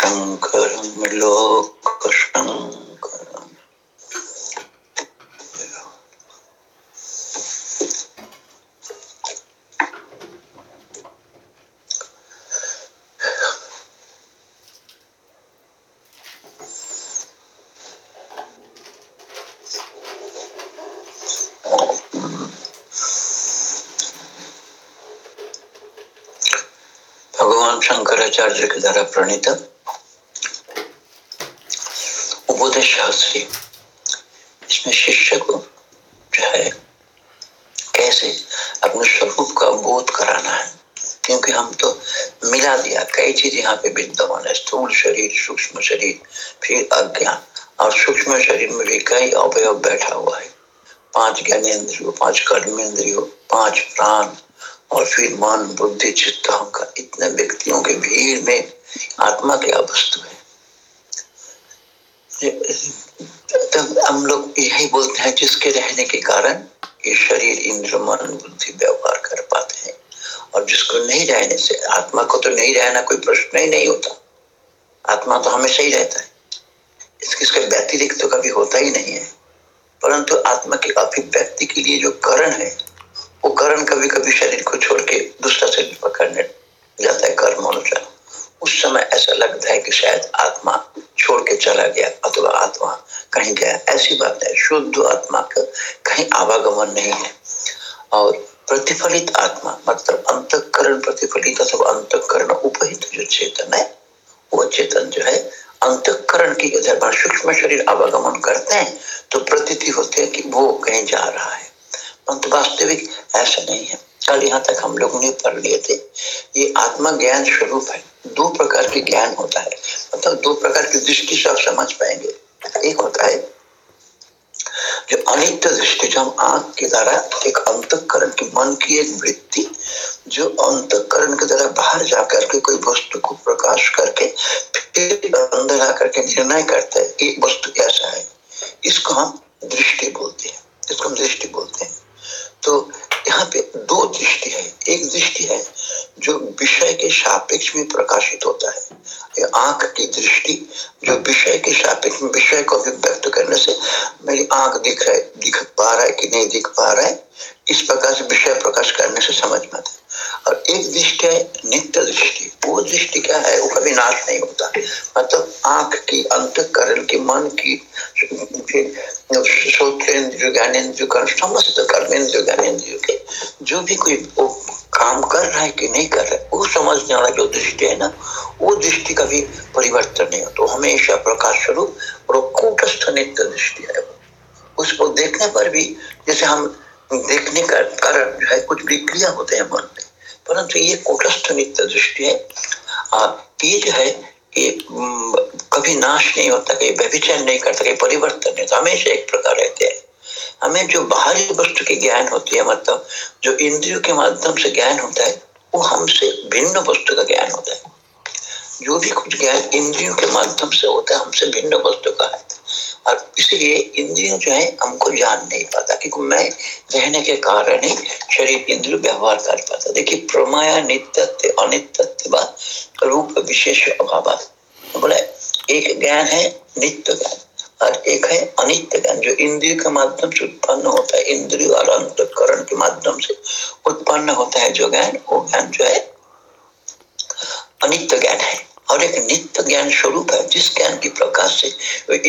भगवत्पादं शङ्करं लोकशङ्करम् शंकराचार्य के द्वारा प्रणीत उपदेश इसमें शिष्य को जो है, कैसे अपने स्वरूप का बोध कराना है? क्योंकि हम तो मिला दिया, कई चीज़ यहाँ पे विद्यमान है, स्थूल शरीर, सूक्ष्म शरीर, फिर अज्ञान, और सूक्ष्म शरीर में भी कई अवयव बैठा हुआ है। पाँच ज्ञानेन्द्रियो, पाँच कर्मेंद्रियो, पाँच प्राण, और फिर मन, बुद्धि, चित्त, अहंकार, इतने व्यक्तियों के भीड़ में आत्मा क्या वस्तु है तब हम यही बोलते हैं, जिसके रहने के कारण ये शरीर इंद्र, मन, बुद्धि व्यवहार कर पाते हैं। और जिसको नहीं रहने से, आत्मा को तो नहीं रहना कोई प्रश्न ही नहीं होता। आत्मा तो हमेशा ही रहता है। इसके, इसका व्यतिरिक्त तो कभी होता ही नहीं है। परंतु आत्मा की अभिव्यक्ति के लिए जो करण है, वो करण कभी कभी शरीर को छोड़ के दूसरा शरीर पकड़ने जाता है, कर्म अनुसार उस समय ऐसा लगता है कि शायद आत्मा छोड़ के चला गया, अथवा कहीं गया ऐसी बात है शुद्ध आत्मा का कहीं आवागमन नहीं है। और प्रतिफलित आत्मा मतलब अंतकरण प्रतिफलित अथवा अंतकरण उपहित जो चेतन है, वो चेतन जो है, अंतकरण की सूक्ष्म शरीर आवागमन करते हैं तो प्रतीति होते हैं कि वो कहीं जा रहा है। परंतु वास्तविक ऐसा नहीं है। कल यहाँ तक हम लोगों ने पढ़ लिए थे, ये आत्मा ज्ञान स्वरूप है। दो प्रकार के ज्ञान होता है। मतलब दो प्रकार की दृष्टि से आप समझ पाएँगे। एक होता है जो अनित्य दृष्टि जो हम आँख के द्वारा एक अंतकरण की मन की एक वृत्ति, जो अंतकरण के द्वारा बाहर जाकर के कोई वस्तु को प्रकाश करके फिर अंदर आकर के निर्णय करते हैं कि वस्तु कैसा है। इसको हम दृष्टि बोलते हैं। इसको हम दृष्टि बोलते हैं। तो यहाँ पे दो दृष्टि है। एक दृष्टि है जो विषय के सापेक्ष में प्रकाशित होता है। आँख की दृष्टि, जो विषय के सापेक्ष में विषय को व्यक्त करने से मेरी आँख दिख रहा है, दिख पा रहा है कि नहीं दिख पा रहा है, इस प्रकार से विषय प्रकाश करने से समझ में आता है। और एक दृष्टि है, नित्य दृष्टि। वो दृष्टि क्या है? वो कभी नाश नहीं होता। मतलब आँख की अंतकरण की, मन की श्रोतेन्द्र ज्ञानेन्द्र समस्त कर्मेंद्र ज्ञानेन्द्र के जो भी कोई वो काम कर रहा है कि नहीं कर रहा है, वो समझने वाला जो दृष्टि है ना, वो दृष्टि कभी परिवर्तन नहीं होता। तो हमेशा प्रकाश स्वरूप और कूटस्थ नित्य दृष्टि है। उसको देखने पर भी जैसे हम देखने का कारण जो है, कुछ विक्रिया होते हैं मन में परंतु ये कुटस्थ नित्य दृष्टि है। ये जो है ये कभी नाश नहीं होता कहीं व्यभिचार नहीं करता कहीं परिवर्तन नहीं होता हमेशा एक प्रकार रहते हैं। हमें जो बाहरी वस्तु की ज्ञान होती है मतलब जो इंद्रियों के माध्यम से ज्ञान होता है, वो हमसे भिन्न वस्तु का ज्ञान होता है। जो भी कुछ ज्ञान इंद्रियों के माध्यम से होता है, हमसे भिन्न वस्तु का है। और इसलिए इंद्रियों जो है, हमको जान नहीं पाता, क्योंकि मैं रहने के कारण ही शरीर इंद्रिय व्यवहार कर पाता। देखिए, प्रमाया, नित्यत्व अनित्य रूप विशेष अभाव बोला, एक ज्ञान है, नित्य ज्ञान। और एक है अनित्य ज्ञान, जो इंद्रिय के माध्यम से उत्पन्न होता है। इंद्रिय और अंतकरण के माध्यम से उत्पन्न होता है जो ज्ञान, वो ज्ञान जो है, अनित्य ज्ञान है। और एक नित्य ज्ञान स्वरूप है, जिस ज्ञान की प्रकाश से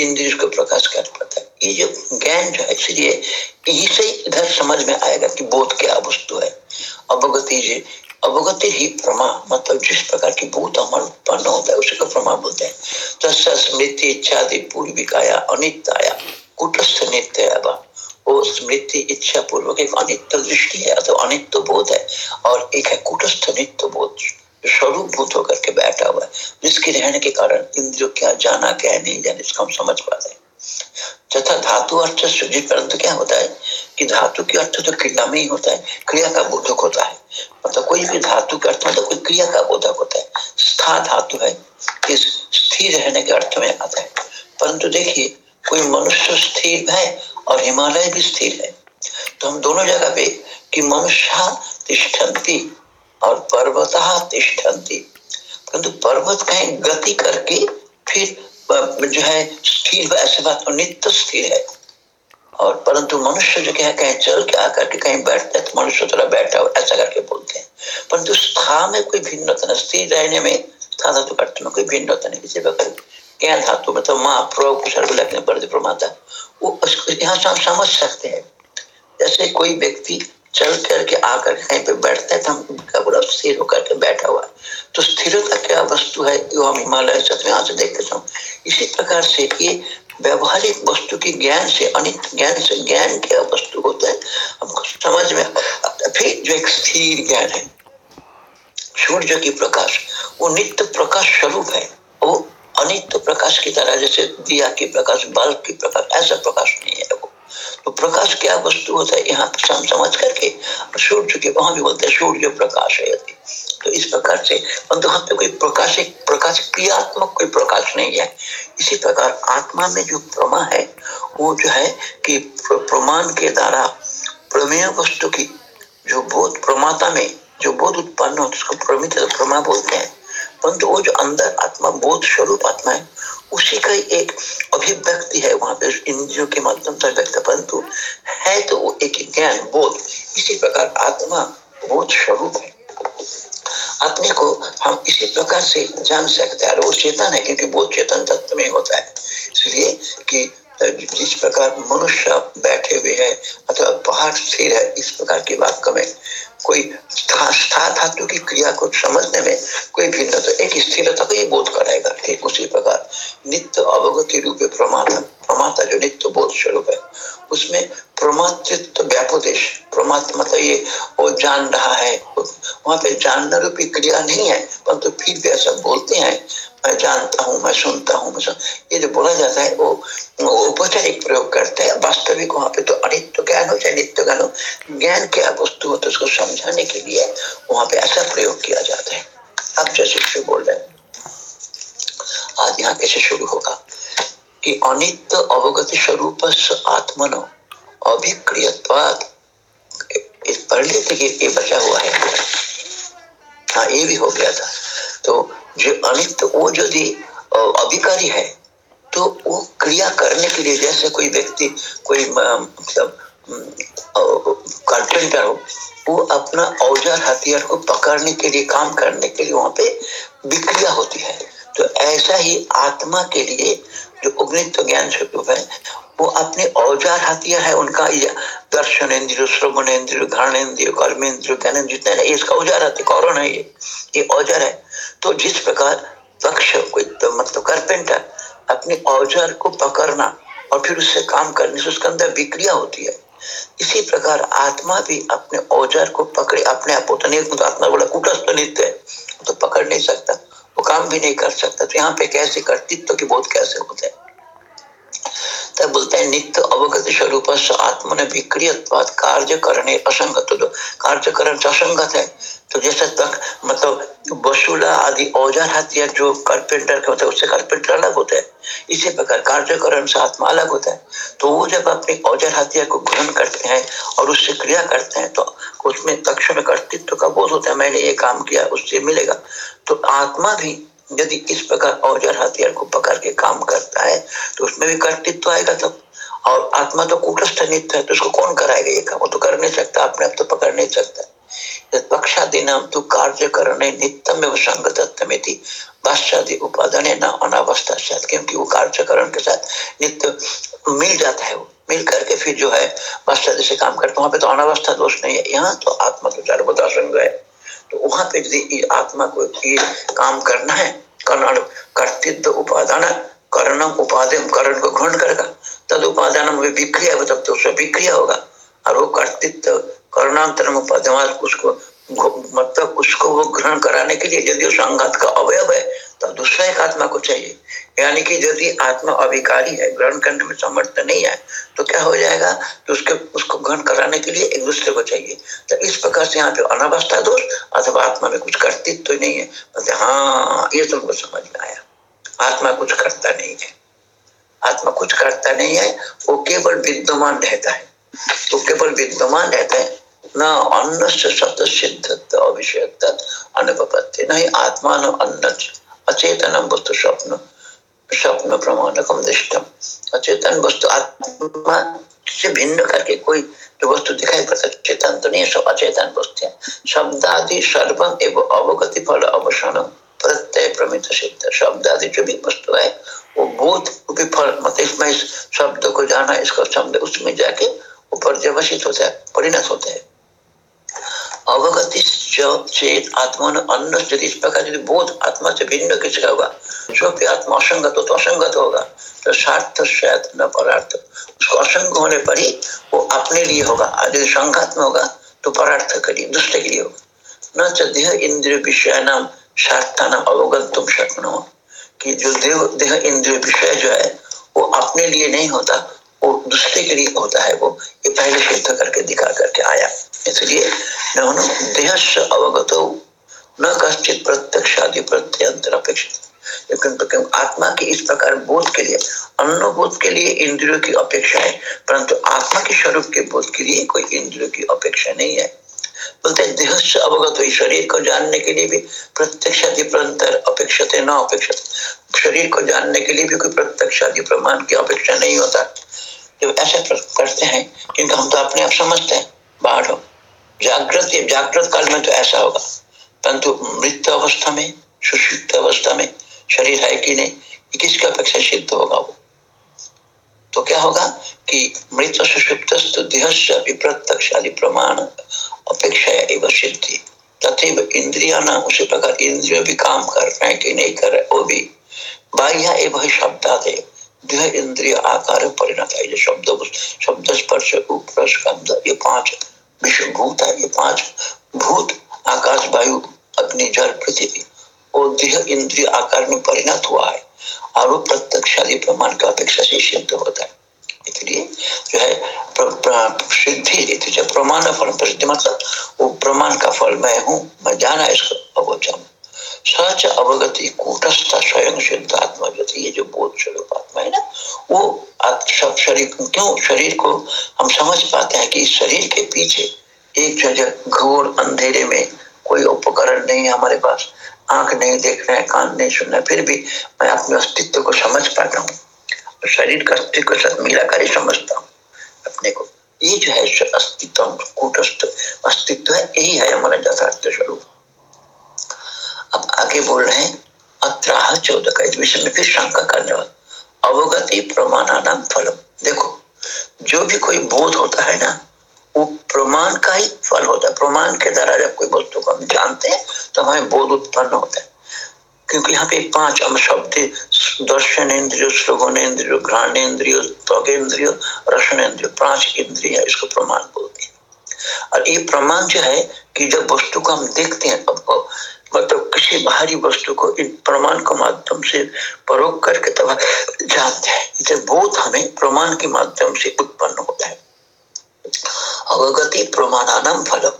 इंद्रिय को प्रकाश कर पाता है। ये जो ज्ञान जो है, इसलिए यही से इधर समझ में आएगा कि बोध क्या वस्तु है। अवगति जी अवगति ही प्रमा मतलब जिस प्रकार की भूत अमर उत्पन्न होता है, उसी को प्रमा बोलते हैं। तो स्मृति इच्छा पूर्विकाया, अनित्याया, कुटस्थ नित्य वो। स्मृति इच्छा पूर्वक एक अनित्य दृष्टि है, अथवा अनित्य बोध है, और एक है कुटस्थ नित्य बोध। स्वरूप भूत होकर के बैठा हुआ है, जिसके रहने के कारण इंद्रियों क्या जाना क्या नहीं जाने इसका हम समझ पाते हैं। तथा धातु अर्थ सुजित परंतु क्या होता है कि धातु के अर्थ तो क्रिया में ही होता है, क्रिया का बोधक होता है। मतलब कोई भी धातु के अर्थ मतलब कोई क्रिया का बोधक होता है। स्था धातु है इस स्थिर रहने के अर्थ में आता है। परंतु देखिए, कोई मनुष्य स्थिर है और हिमालय भी स्थिर है। तो हम दोनों जगह पे कि मनुष्य और पर्वत तिष्ठन्ति। परंतु पर्वत कहीं गति करके फिर जो है, स्थिर ऐसी बात नित्य स्थिर है। और परंतु मनुष्य जो क्या कहीं चल के आकर के कहीं बैठते हैं तो मनुष्य थोड़ा बैठा हो ऐसा करके बोलते हैं। परंतु स्था में कोई भिन्नता नहीं, स्थिर रहने में था धातु अर्थ कोई भिन्नता नहीं इसी प्रकार क्या धातु मतलब माँ प्रो कुशल प्रमाता वो यहाँ से हम समझ सकते हैं। जैसे कोई व्यक्ति चल करके आकर कहीं पे बैठते हैं तो हम पूरा स्थिर होकर के बैठा हुआ। तो स्थिरता क्या वस्तु है जो हम हिमालय यहाँ से देखते हैं इसी प्रकार से ये व्यवहारिक वस्तु के ज्ञान से, अनित ज्ञान से, ज्ञान क्या वस्तु होता है, हमको समझ में फिर जो एक स्थिर ज्ञान है, सूर्य की प्रकाश, वो नित्य प्रकाश स्वरूप है। वो अनित्य प्रकाश की तरह, जैसे दिया की प्रकाश, बल्ब की प्रकाश, ऐसा प्रकाश नहीं है वो। तो प्रकाश क्या वस्तु होता है? यहाँ सम समझ करके सूर्य के वहाँ भी बोलते हैं, सूर्य प्रकाश है तो इस प्रकार से पे कोई प्रकाश, एक प्रकाश क्रियात्मक कोई प्रकाश नहीं है। इसी प्रकार आत्मा में जो प्रमा है, वो जो है कि प्रमाण के द्वारा प्रमेय वस्तु की जो बोध, प्रमाता में जो बोध उत्पन्न होता है, उसको प्रमित प्रमा बोलते हैं। परंतु वो जो अंदर आत्मा, बोध स्वरूप आत्मा है, उसी का एक अभिव्यक्ति है वहाँ पे इंद्रियों के माध्यम से व्यक्त परंतु है तो वो एक ज्ञान, बोध। इसी प्रकार आत्मा, बोध स्वरूप है। अपने को हम इसी प्रकार से जान सकते हैं। और वो चेतन है, क्योंकि बोध चेतन तत्व में होता है। इसलिए कि जिस प्रकार मनुष्य बैठे हुए है अथवा पहाड़ स्थिर है, इस प्रकार की बात कमें कोई धातु की क्रिया को समझने में कोई भिन्न तो एक स्थिरता को ही बोध कराएगा ठीक उसी प्रकार नित्य अवगति रूप प्रमाता प्रमाता जो नित्य बोध स्वरूप है, उसमें प्रमातृत्व व्यापोदेश, प्रमात मतलब ये वो जान रहा है वहाँ पे जानना रूपी क्रिया नहीं है, परंतु तो फिर भी ऐसा बोलते हैं मैं जानता हूँ, मैं सुनता हूँ, मैं ये जो बोला जाता है, वो औपचारिक प्रयोग करते हैं। वास्तविक वहाँ पे तो अनित्य ज्ञान हो चाहे नित्य ज्ञान हो, ज्ञान क्या वस्तु हो तो उसको समझाने के लिए वहाँ पे ऐसा प्रयोग किया जाता है। अब जैसे शुरू बोल रहे हैं। आज यहाँ कैसे शुरू होगा? कि अनित्य अवगत स्वरूप आत्मनो अभिक्रियवाद पढ़ लेते कि ये बचा हुआ है। हाँ ये भी हो गया था। तो जो अनित, वो यदि अभिकारी है तो वो क्रिया करने के लिए, जैसे कोई व्यक्ति, कोई मतलब कारपेंटर हो, वो अपना औज़ार, हथियार को पकड़ने के लिए, काम करने के लिए, वहाँ पे विक्रिया होती है। तो ऐसा ही आत्मा के लिए जो उग्नित्व ज्ञान स्वरूप है, वो अपने औज़ार हथियार है, उनका दर्शन इंद्रियो श्रवण इंद्रिय घरण इंद्रिय कर्म इंद्रिय ज्ञान जितने है, इसका औज़ार है कौन है ये? ये औज़ार है। तो जिस प्रकार पक्ष कोई तो मतलब कारपेंटर अपने औज़ार को पकड़ना और फिर उससे काम करने से उसके अंदर विक्रिया होती है, इसी प्रकार आत्मा भी अपने औज़ार को पकड़े, अपने आप होता नहीं तो आत्मा बोला, कुटस्थ नित्य है। तो पकड़ नहीं सकता। वो काम भी नहीं कर सकता तो यहाँ पे कैसे कर्तित्व की बोध कैसे होते हैं? तब बोलते हैं नित्य अवगत स्वरूप आत्मा ने विक्रिय कार्य करने असंगत तो कार्य करण असंगत है तो जैसे तक मतलब वसूला आदि औज़ार हथियार जो कारपेंटर के होता है, उससे कारपेंटर अलग होता है। इसी प्रकार कार्यकरण से आत्मा अलग होता है। तो वो जब अपने औज़ार हथियार को ग्रहण करते हैं और उससे क्रिया करते हैं तो उसमें तक्षण कर्तृत्व का बोध होता है, मैंने ये काम किया, उससे मिलेगा। तो आत्मा भी यदि इस प्रकार औज़ार हथियार को पकड़ के काम करता है तो उसमें भी कर्तृत्व आएगा तब। और आत्मा तो कूटस्थ नित्य है तो उसको कौन कराएगा ये काम? वो तो कर नहीं सकता, अपने आप तो पकड़ नहीं सकता। पक्षादीनाम तो कार्य करने नित्यम संगतत्वमिति। पाश्चात्य उपादान न अनावस्था क्योंकि वो कार्यकरण के साथ नित्य मिल जाता है वो। मिल करके फिर जो है पाश्चात्य से काम करते वहाँ पे तो अनावस्था दोष नहीं है। यहाँ तो आत्मा तो सर्वदा संग है। तो वहाँ पे यदि आत्मा को ये काम करना है। कर्तित्व उपादान, करणम उपादन करण को ग्रहण करेगा। तद उपादान में विक्रिया तब तो उसमें विक्रिया होगा। और वो कर्तित्व, करुणांतरम उपादन, उसको मतलब उसको वो ग्रहण कराने के लिए यदि उस अंगात का अवयव है दूसरा एक आत्मा को चाहिए। यानी कि यदि आत्मा अभिकारी है, ग्रहण करने में समर्थ नहीं है तो क्या हो जाएगा? तो उसके, उसको ग्रहण कराने के लिए एक दूसरे को चाहिए। तो इस प्रकार से यहाँ पे अनावस्था दोष अथवा आत्मा में कुछ कर्तृत्व तो नहीं है। मतलब हाँ ये तुमको समझ में आया। आत्मा कुछ करता नहीं है। आत्मा कुछ करता नहीं है, वो केवल विद्यमान रहता है। वो केवल विद्यमान रहता है। न अन्न से सत सिद्ध अभिषेक नहीं, आत्मा न अन्न अचेतन वस्तु स्वप्न स्वप्न प्रमाणकम दृष्टम अचेतन वस्तु आत्मा से भिन्न करके कोई जो वस्तु दिखाई पड़ता चेतन तो नहीं सब अचेतन वस्तु है। शब्द आदि सर्वम एवं अवगति फल अवसान प्रत्यय प्रमित सिद्ध। शब्द आदि जो भी वस्तु है, वो बोध विफल मतलब इसमें इस शब्द को जाना, इसका शब्द उसमें जाके ऊपर जवशित होता है, परिणत होता है। अवगति चेत, आत्मा अन्न यदि इस प्रकार यदि बोध, आत्मा से भिन्न किसका होगा। जो भी आत्मा असंगत हो तो असंगत होगा। तो सार्थ शायद न परार्थ। उसको असंग होने पर ही वो अपने लिए होगा। यदि संघात में होगा तो परार्थ के लिए दूसरे के लिए होगा। न देह इंद्रिय विषय नाम शार्था नाम अवगत तुम शक्नो। कि जो देह देह इंद्रिय विषय जो है, वो अपने लिए नहीं होता, वो दूसरे के लिए होता है वो। ये पहले सिद्ध करके दिखा करके आया। इसलिए देह से अवगत न कश्चित प्रत्यक्ष आदि प्रत्यंतर अपेक्षित लेकिन तो आत्मा के इस प्रकार बोध के लिए अन्न बोध के लिए इंद्रियों की अपेक्षा है, परंतु आत्मा के स्वरूप के बोध के लिए कोई इंद्रियों की अपेक्षा नहीं है। बोलते देह से अवगत हुई, शरीर को जानने के लिए भी प्रत्यक्ष आदि अपेक्षा थे न अपेक्षित। शरीर को जानने के लिए भी कोई प्रत्यक्ष आदि प्रमाण की अपेक्षा नहीं होता। जब ऐसा करते हैं क्योंकि हम तो अपने आप समझते हैं बाढ़ जागृत जागृत काल में तो ऐसा होगा। परंतु मृत अवस्था में, सुषुप्त अवस्था में शरीर है कि नहीं किसकी अपेक्षा सिद्ध होगा वो? तो क्या होगा कि मृत सुषुप्त विप्रत्यक्ष आदि प्रमाण अपेक्षा एवं सिद्धि। तथेव इंद्रिया न उसी प्रकार इंद्रिय भी काम कर रहे हैं कि नहीं कर रहे, वो भी बाह्य एवं शब्दादे देह इंद्रिय आकार परिणत है। जो शब्द शब्द स्पर्श उपस्कंद, ये पाँच विश्व है ये पाँच, भूत, आकाश, वायु अपनी जड़ पृथ्वी और देह इंद्रिय आकार में परिणत हुआ है। और वो प्रत्यक्ष आदि प्रमाण का अपेक्षा से सिद्ध होता है। इसलिए जो है सिद्धि प्रमाण फल प्रसिद्धि मतलब वो प्रमाण का फल मैं हूँ, मैं जाना इसको अवोचम सच अवगति कूटस्थ स्वयं सिद्ध आत्मा जो थी ये जो बोध स्वरूप आत्मा है ना, वो सब शरीर क्यों? शरीर को हम समझ पाते हैं कि शरीर के पीछे एक जगह घोर अंधेरे में कोई उपकरण नहीं है हमारे पास। आँख नहीं देख रहे हैं, कान नहीं सुन रहे फिर भी मैं अपने अस्तित्व को समझ पाता हूँ। शरीर का अस्तित्व के साथ मिलाकर ही समझता हूँ अपने को। ये जो है अस्तित्व, कूटस्थ अस्तित्व है, यही है हमारा यथार्थ स्वरूप। अब आगे बोल रहे हैं, अत्राह चौदह का इस विषय में फिर शंका करने वाला। अवगति प्रमाणानाम फलम। देखो, जो भी कोई बोध होता है ना, वो प्रमाण का ही फल होता है। प्रमाण के द्वारा जब कोई वस्तु को हम जानते हैं तो हमें बोध उत्पन्न होता है। क्योंकि यहाँ पे पाँच हम शब्द दर्शन इंद्रिय श्रवण इंद्रिय घ्राण इंद्रिय रसन इंद्रिय पाँच इंद्रिय इसको प्रमाण बोलते हैं। और ये प्रमाण जो है कि जब वस्तु को हम देखते हैं तब मतलब किसी बाहरी वस्तु को इन प्रमाण के माध्यम से परोक करके तब जानते हैं। बोध हमें प्रमाण के माध्यम से उत्पन्न होता है। अवगति प्रमाणानाम फलम।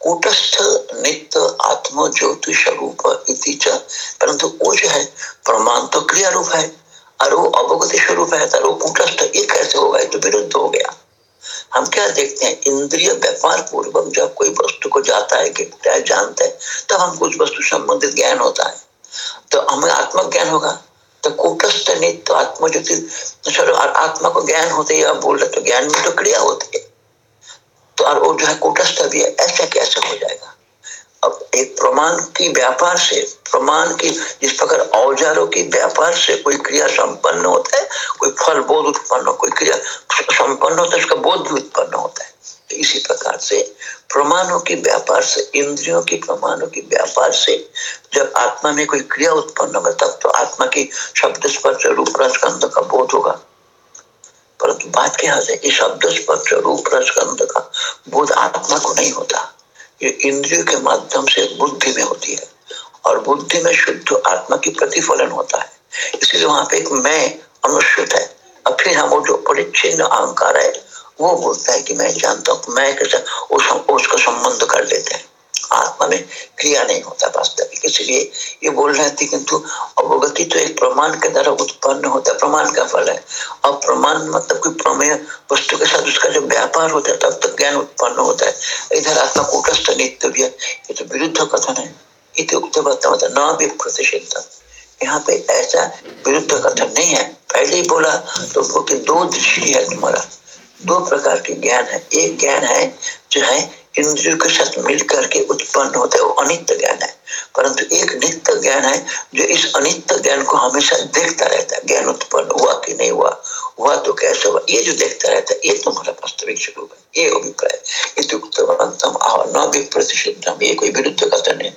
कूटस्थ, नित्य आत्म ज्योति स्वरूप परंतु वो जो है, प्रमाण तो क्रिया रूप है, और वो अवगति स्वरूप है तो वो कूटस्थ ये कैसे होगा तो विरुद्ध हो गया। हम क्या देखते हैं? इंद्रिय व्यापार पूर्वक जब कोई वस्तु को जाता है देखता है जानता है, तब हम उस वस्तु संबंधित ज्ञान होता है। तो हमें आत्मज्ञान होगा। तो कूटस्थ नित्य आत्मज्योति आत्मा को ज्ञान होते ही आप बोल रहे तो ज्ञान में तो क्रिया होती है। तो और वो जो है कूटस्थ भी है, ऐसा कैसे हो जाएगा? अब एक प्रमाण की व्यापार से, प्रमाण की जिस प्रकार औजारों की व्यापार से कोई क्रिया संपन्न होता है, कोई फल, बोध उत्पन्न कोई क्रिया संपन्न होता है, उसका बोध भी उत्पन्न होता है। तो इसी प्रकार से प्रमाणों की व्यापार से, इंद्रियों की प्रमाणों की व्यापार से जब आत्मा में कोई क्रिया उत्पन्न होगा, तब तो आत्मा की शब्द स्पर्श रूप रसगंध का बोध होगा। परंतु बात क्या है कि शब्द स्पर्श रूप रसगंध का बोध आत्मा को नहीं होता। ये इंद्रियों के माध्यम से बुद्धि में होती है। और बुद्धि में शुद्ध आत्मा की प्रतिफलन होता है। इसलिए वहाँ पे एक मैं अनुसूत है। और फिर हम वो जो परिच्छिन्न अहंकार है वो बोलता है कि मैं जानता हूँ मैं कैसे उस, उसका संबंध कर लेते हैं। आत्मा में क्रिया नहीं होता वास्तविक। इसलिए ये बोल रहे थे, किंतु अवगति तो एक प्रमाण के द्वारा उत्पन्न होता है प्रमाण का फल है। अब प्रमाण मतलब कोई प्रमेय वस्तु के साथ उसका जो व्यापार होता है, तब तक ज्ञान उत्पन्न होता है। इधर आत्मा कूटस्थ नित्य भी है, ये तो विरुद्ध कथन है। ये इत्युक्त मतलब न भी प्रतिषिद्ध यहाँ पे ऐसा विरुद्ध कथन नहीं है। पहले ही बोला तो दो दृष्टि है तुम्हारा। दो प्रकार के ज्ञान है। एक ज्ञान है, जो है इंद्रियों के साथ मिल करके उत्पन्न होता है, वो अनित्य ज्ञान है। परंतु एक नित्य ज्ञान है, जो इस अनित्य ज्ञान को हमेशा देखता रहता है। ज्ञान उत्पन्न हुआ कि नहीं हुआ हुआ तो कैसे हुआ? ये जो देखता रहता है, ये तुम्हारा वास्तविक स्वरूप है, ये अभिप्राय न विप्रतिषिद्धम ये कोई विरुद्ध कथन है।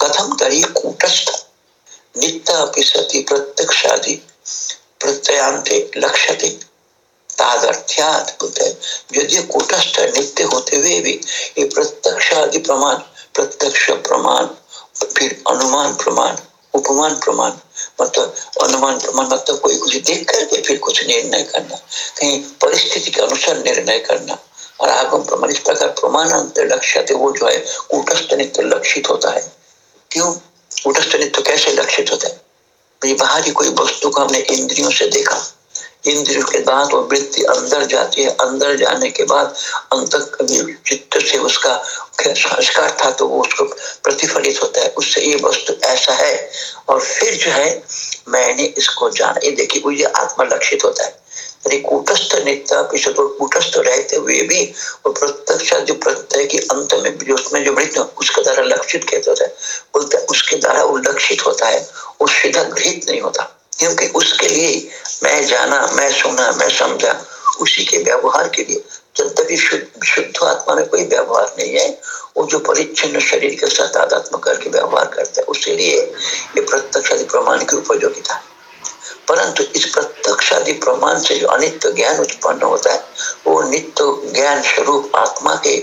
कथम तरी कूटस्थ, नित्य सती प्रत्यक्षादि, प्रत्ययांते लक्ष्यते यदि कूटस्थ नित्य होते हुए भी ये प्रत्यक्ष आदि प्रमाण, प्रत्यक्ष प्रमाण, फिर अनुमान प्रमाण, उपमान प्रमाण मतलब अनुमान प्रमाण मतलब कोई कुछ देख करके फिर कुछ निर्णय करना, कहीं परिस्थिति के अनुसार निर्णय करना, और आगम प्रमाण, इस प्रकार प्रमाण अंतर लक्ष्य वो जो है, कूटस्थ नित्य लक्षित होता है। क्यों? कूटस्थ नित्य कैसे लक्षित होता है? बाहरी कोई वस्तु को हमने इंद्रियों से देखा इंद्रियों के दांत और वृत्ति अंदर जाती है। अंदर जाने के बाद अंत चित्त से उसका संस्कार था तो वो उसको प्रतिफलित होता है। उससे ये वस्तु ऐसा है। और फिर जो है, मैंने इसको जाना। ये देखिए, वो ये आत्मा लक्षित होता है। कूटस्थ नित्य तो कूटस्थ रहते हुए भी वो प्रत्यक्ष जो प्रत्यय के अंत में जो उसमें जो मृत्यु उसके द्वारा लक्षित कहते होता है? बोलते उसके द्वारा वो लक्षित होता है, वो सीधा गृहित नहीं होता। क्योंकि उसके लिए मैं जाना, मैं सुना, मैं समझा। उसी के व्यवहार के लिए। यद्यपि शुद्ध आत्मा में कोई व्यवहार नहीं है, वो जो परिच्छिन्न शरीर के साथ आध्यात्म करके व्यवहार करता है, उसके लिए ये प्रत्यक्ष आदि प्रमाण की उपयोगिता परंतु इस प्रत्यक्ष आदि प्रमाण से जो अनित्य ज्ञान उत्पन्न होता है, वो नित्य ज्ञान स्वरूप आत्मा के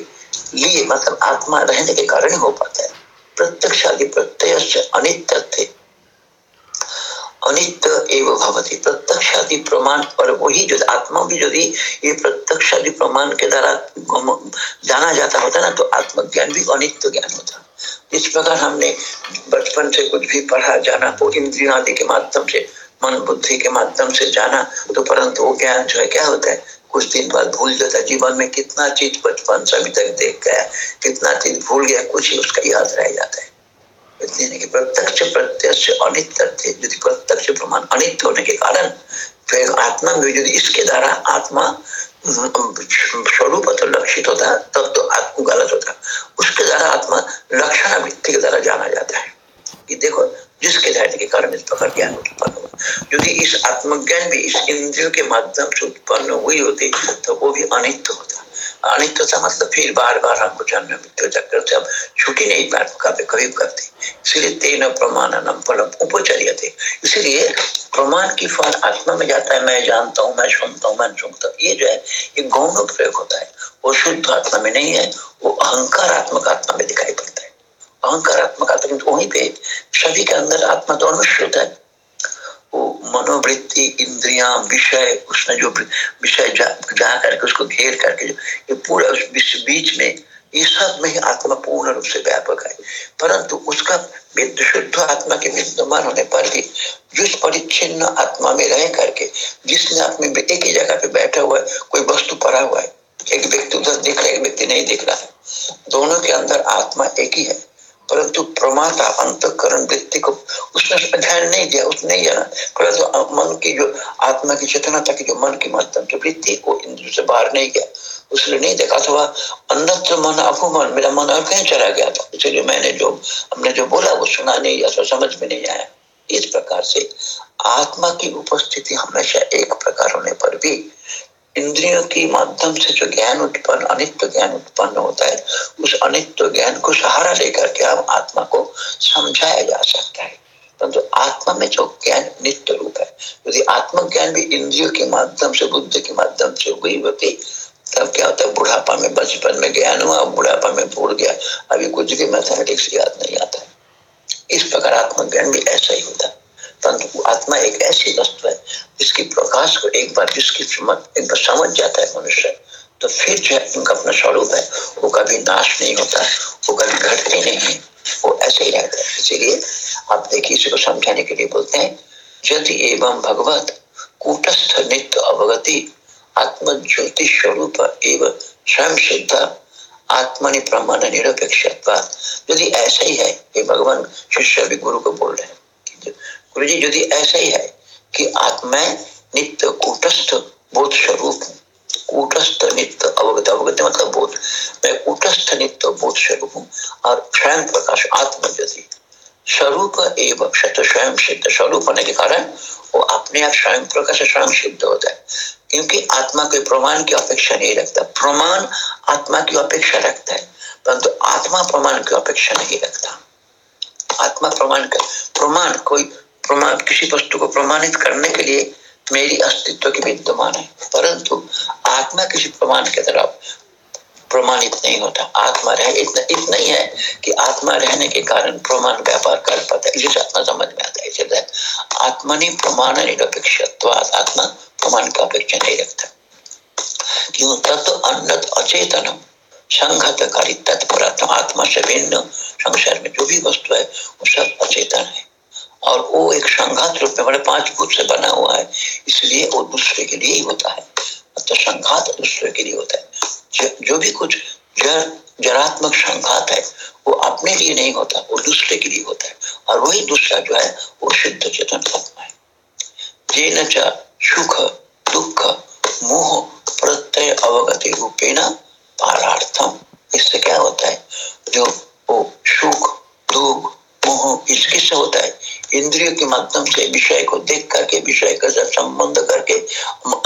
लिए मतलब आत्मा रहने के कारण हो पाता है। प्रत्यक्ष आदि प्रत्यय से अनित्य अनित्य एवं भवती। प्रत्यक्षादि प्रमाण और वही जो आत्मा भी यदि ये प्रत्यक्षादि प्रमाण के द्वारा जाना जाता होता ना तो आत्मज्ञान भी अनित्य ज्ञान होता। इस प्रकार हमने बचपन से कुछ भी पढ़ा, जाना तो इंद्रियों आदि के माध्यम से मन बुद्धि के माध्यम से जाना तो परंतु वो ज्ञान जो है, क्या होता है? कुछ दिन बाद भूल जाता है। जीवन में कितना चीज़ बचपन से अभी तक देख गया, कितना चीज़ भूल गया, कुछ ही उसका याद रह जाता है। प्रत्यक्ष प्रत्यक्ष अनित्य थे यदि प्रत्यक्ष प्रमाण अनित्य होने के कारण आत्मा में यदि इसके द्वारा आत्मा स्वरूप तो लक्षित होता है तब तो आत्म गलत होता। उसके द्वारा आत्मा लक्षण वृत्ति के द्वारा जाना जाता है। कि देखो, जिसके धैर्य के कारण इस प्रकार ज्ञान उत्पन्न हुआ यदि इस आत्मज्ञान भी इस इंद्रियों के माध्यम से उत्पन्न हुई होती तो वो भी अनित्य होता। अनित्यता मतलब फिर बार बार हमको जन्म मृत्यु चक्कर से अब छुट्टी नहीं पाते कभी करते। इसलिए तेन प्रमाण फलम उपचर्य थे। इसलिए प्रमाण की फल आत्मा में जाता है, मैं जानता हूँ, मैं सुनता हूँ, मैं सुनता हूँ। ये जो है, ये गौण प्रयोग होता है। वो शुद्ध आत्मा में नहीं है, वो अहंकारात्मक आत्मा में दिखाई पड़ता है। अहंकारात्मक आत्मा वहीं पे सभी के अंदर आत्मा दोनों शुद्ध है। वो मनोवृत्ति इंद्रिया विषय उसने जो विषय जा, जा करके उसको घेर करके ये पूरा उस बीच में ये सब में ही आत्मा पूर्ण रूप से व्यापक है। परंतु उसका शुद्ध आत्मा के विद्यमान होने पर भी जिस परिच्छिन्न आत्मा में रह करके जिसने आत्मा में एक ही जगह पे बैठा हुआ है कोई वस्तु पड़ा हुआ है एक व्यक्ति उधर देख रहा है एक व्यक्ति नहीं दिख रहा है दोनों के अंदर आत्मा एक ही है। परंतु प्रमाता अंतकरण व्यक्ति को उसने ध्यान नहीं दिया उसने नहीं जाना। परंतु मन की जो आत्मा की चेतना था कि जो मन के माध्यम से वृत्ति को इंद्र से बाहर नहीं गया, उसने नहीं देखा, अथवा अन्नत मन अभुमन, मेरा मन और कहीं चला गया था। इसलिए मैंने जो, हमने जो बोला, वो सुना नहीं, अथवा समझ में नहीं आया। इस प्रकार से आत्मा की उपस्थिति हमेशा एक प्रकार होने पर भी इंद्रियों के माध्यम से जो ज्ञान उत्पन्न, अनित्य ज्ञान उत्पन्न होता है, उस अनित्य ज्ञान को सहारा लेकर के हम आत्मा को समझाया जा सकता है। परंतु तो आत्मा में जो ज्ञान नित्य रूप है, यदि आत्मज्ञान भी इंद्रियों के माध्यम से, बुद्ध के माध्यम से हुई होती, तब क्या होता है, बुढ़ापा में, बचपन में ज्ञान हुआ, बुढ़ापा में भूल गया, अभी कुछ भी मैथमेटिक्स याद नहीं आता। इस प्रकार आत्मज्ञान भी ऐसा ही होता। है परंतु आत्मा एक ऐसी वस्तु है, जिसकी प्रकाश को एक बार जिसकी एक बार समझ जाता है मनुष्य। तो फिर जो है, उनका अपना स्वरूप है, वो कभी नाश नहीं होता, वो कभी घटते नहीं है। वो ऐसे ही रहता है। इसीलिए आप देखिए, इसी को समझाने के लिए बोलते हैं, यदि एवं भगवत कूटस्थ नित्य अवगति आत्म ज्योति स्वरूप एवं स्वयं सिद्ध आत्मनि प्रमाण निरपेक्ष यदि ऐसा ही है ये भगवान, शिष्य भी गुरु को बोल रहे हैं। गुरु जी, यदि ऐसा ही है कि आत्मा नित्य कूटस्थ बोध स्वरूप कूटस्थ नित्य अवगत अवगत मतलब बोध, मैं कूटस्थ नित्य बोध स्वरूप हूँ, और स्वयं प्रकाश आत्म यदि स्वरूप एवं शत स्वयं सिद्ध स्वरूप होने के कारण वो अपने आप स्वयं प्रकाश स्वयं सिद्ध होता है। क्योंकि आत्मा कोई प्रमाण की अपेक्षा नहीं रखता, प्रमाण आत्मा की अपेक्षा रखता है, परंतु आत्मा प्रमाण की अपेक्षा नहीं रखता। आत्मा प्रमाण का, प्रमाण कोई किसी वस्तु को प्रमाणित करने के लिए मेरी अस्तित्व की विद्यमान है। परंतु आत्मा किसी प्रमाण के तरफ़ प्रमाणित नहीं होता। आत्मा रह, इतना इतना ही है कि आत्मा रहने के कारण प्रमाण व्यापार कर पाता है। इसे आत्मा समझ में आता है। इसे आत्मा ने प्रमाण निरपेक्ष आत्मा प्रमाण का अपेक्षा नहीं रखता। क्यों? तत्व अन्न अचेतनम। संघातकारी तत्पर आत्मा से भिन्न संसार में जो भी वस्तु है, वो सब अचेतन है। और वो एक संघात रूप में पाँच भूत से बना हुआ है। इसलिए वो दूसरे के लिए ही होता है। तो संघात दूसरे के लिए होता है। जो भी कुछ जर, जरात्मक संघात है, वो अपने लिए नहीं होता, वो दूसरे के लिए होता है। और वही दूसरा जो है, वो शुद्ध चेतन आत्मा है। सुख, दुख, मोह, प्रत्यय, अवगति रूपेण पारार्थम। इससे क्या होता है? जो वो सुख, दुख मोह इसके से होता है? इंद्रियों के माध्यम से विषय को देख करके, विषय का साथ संबंध करके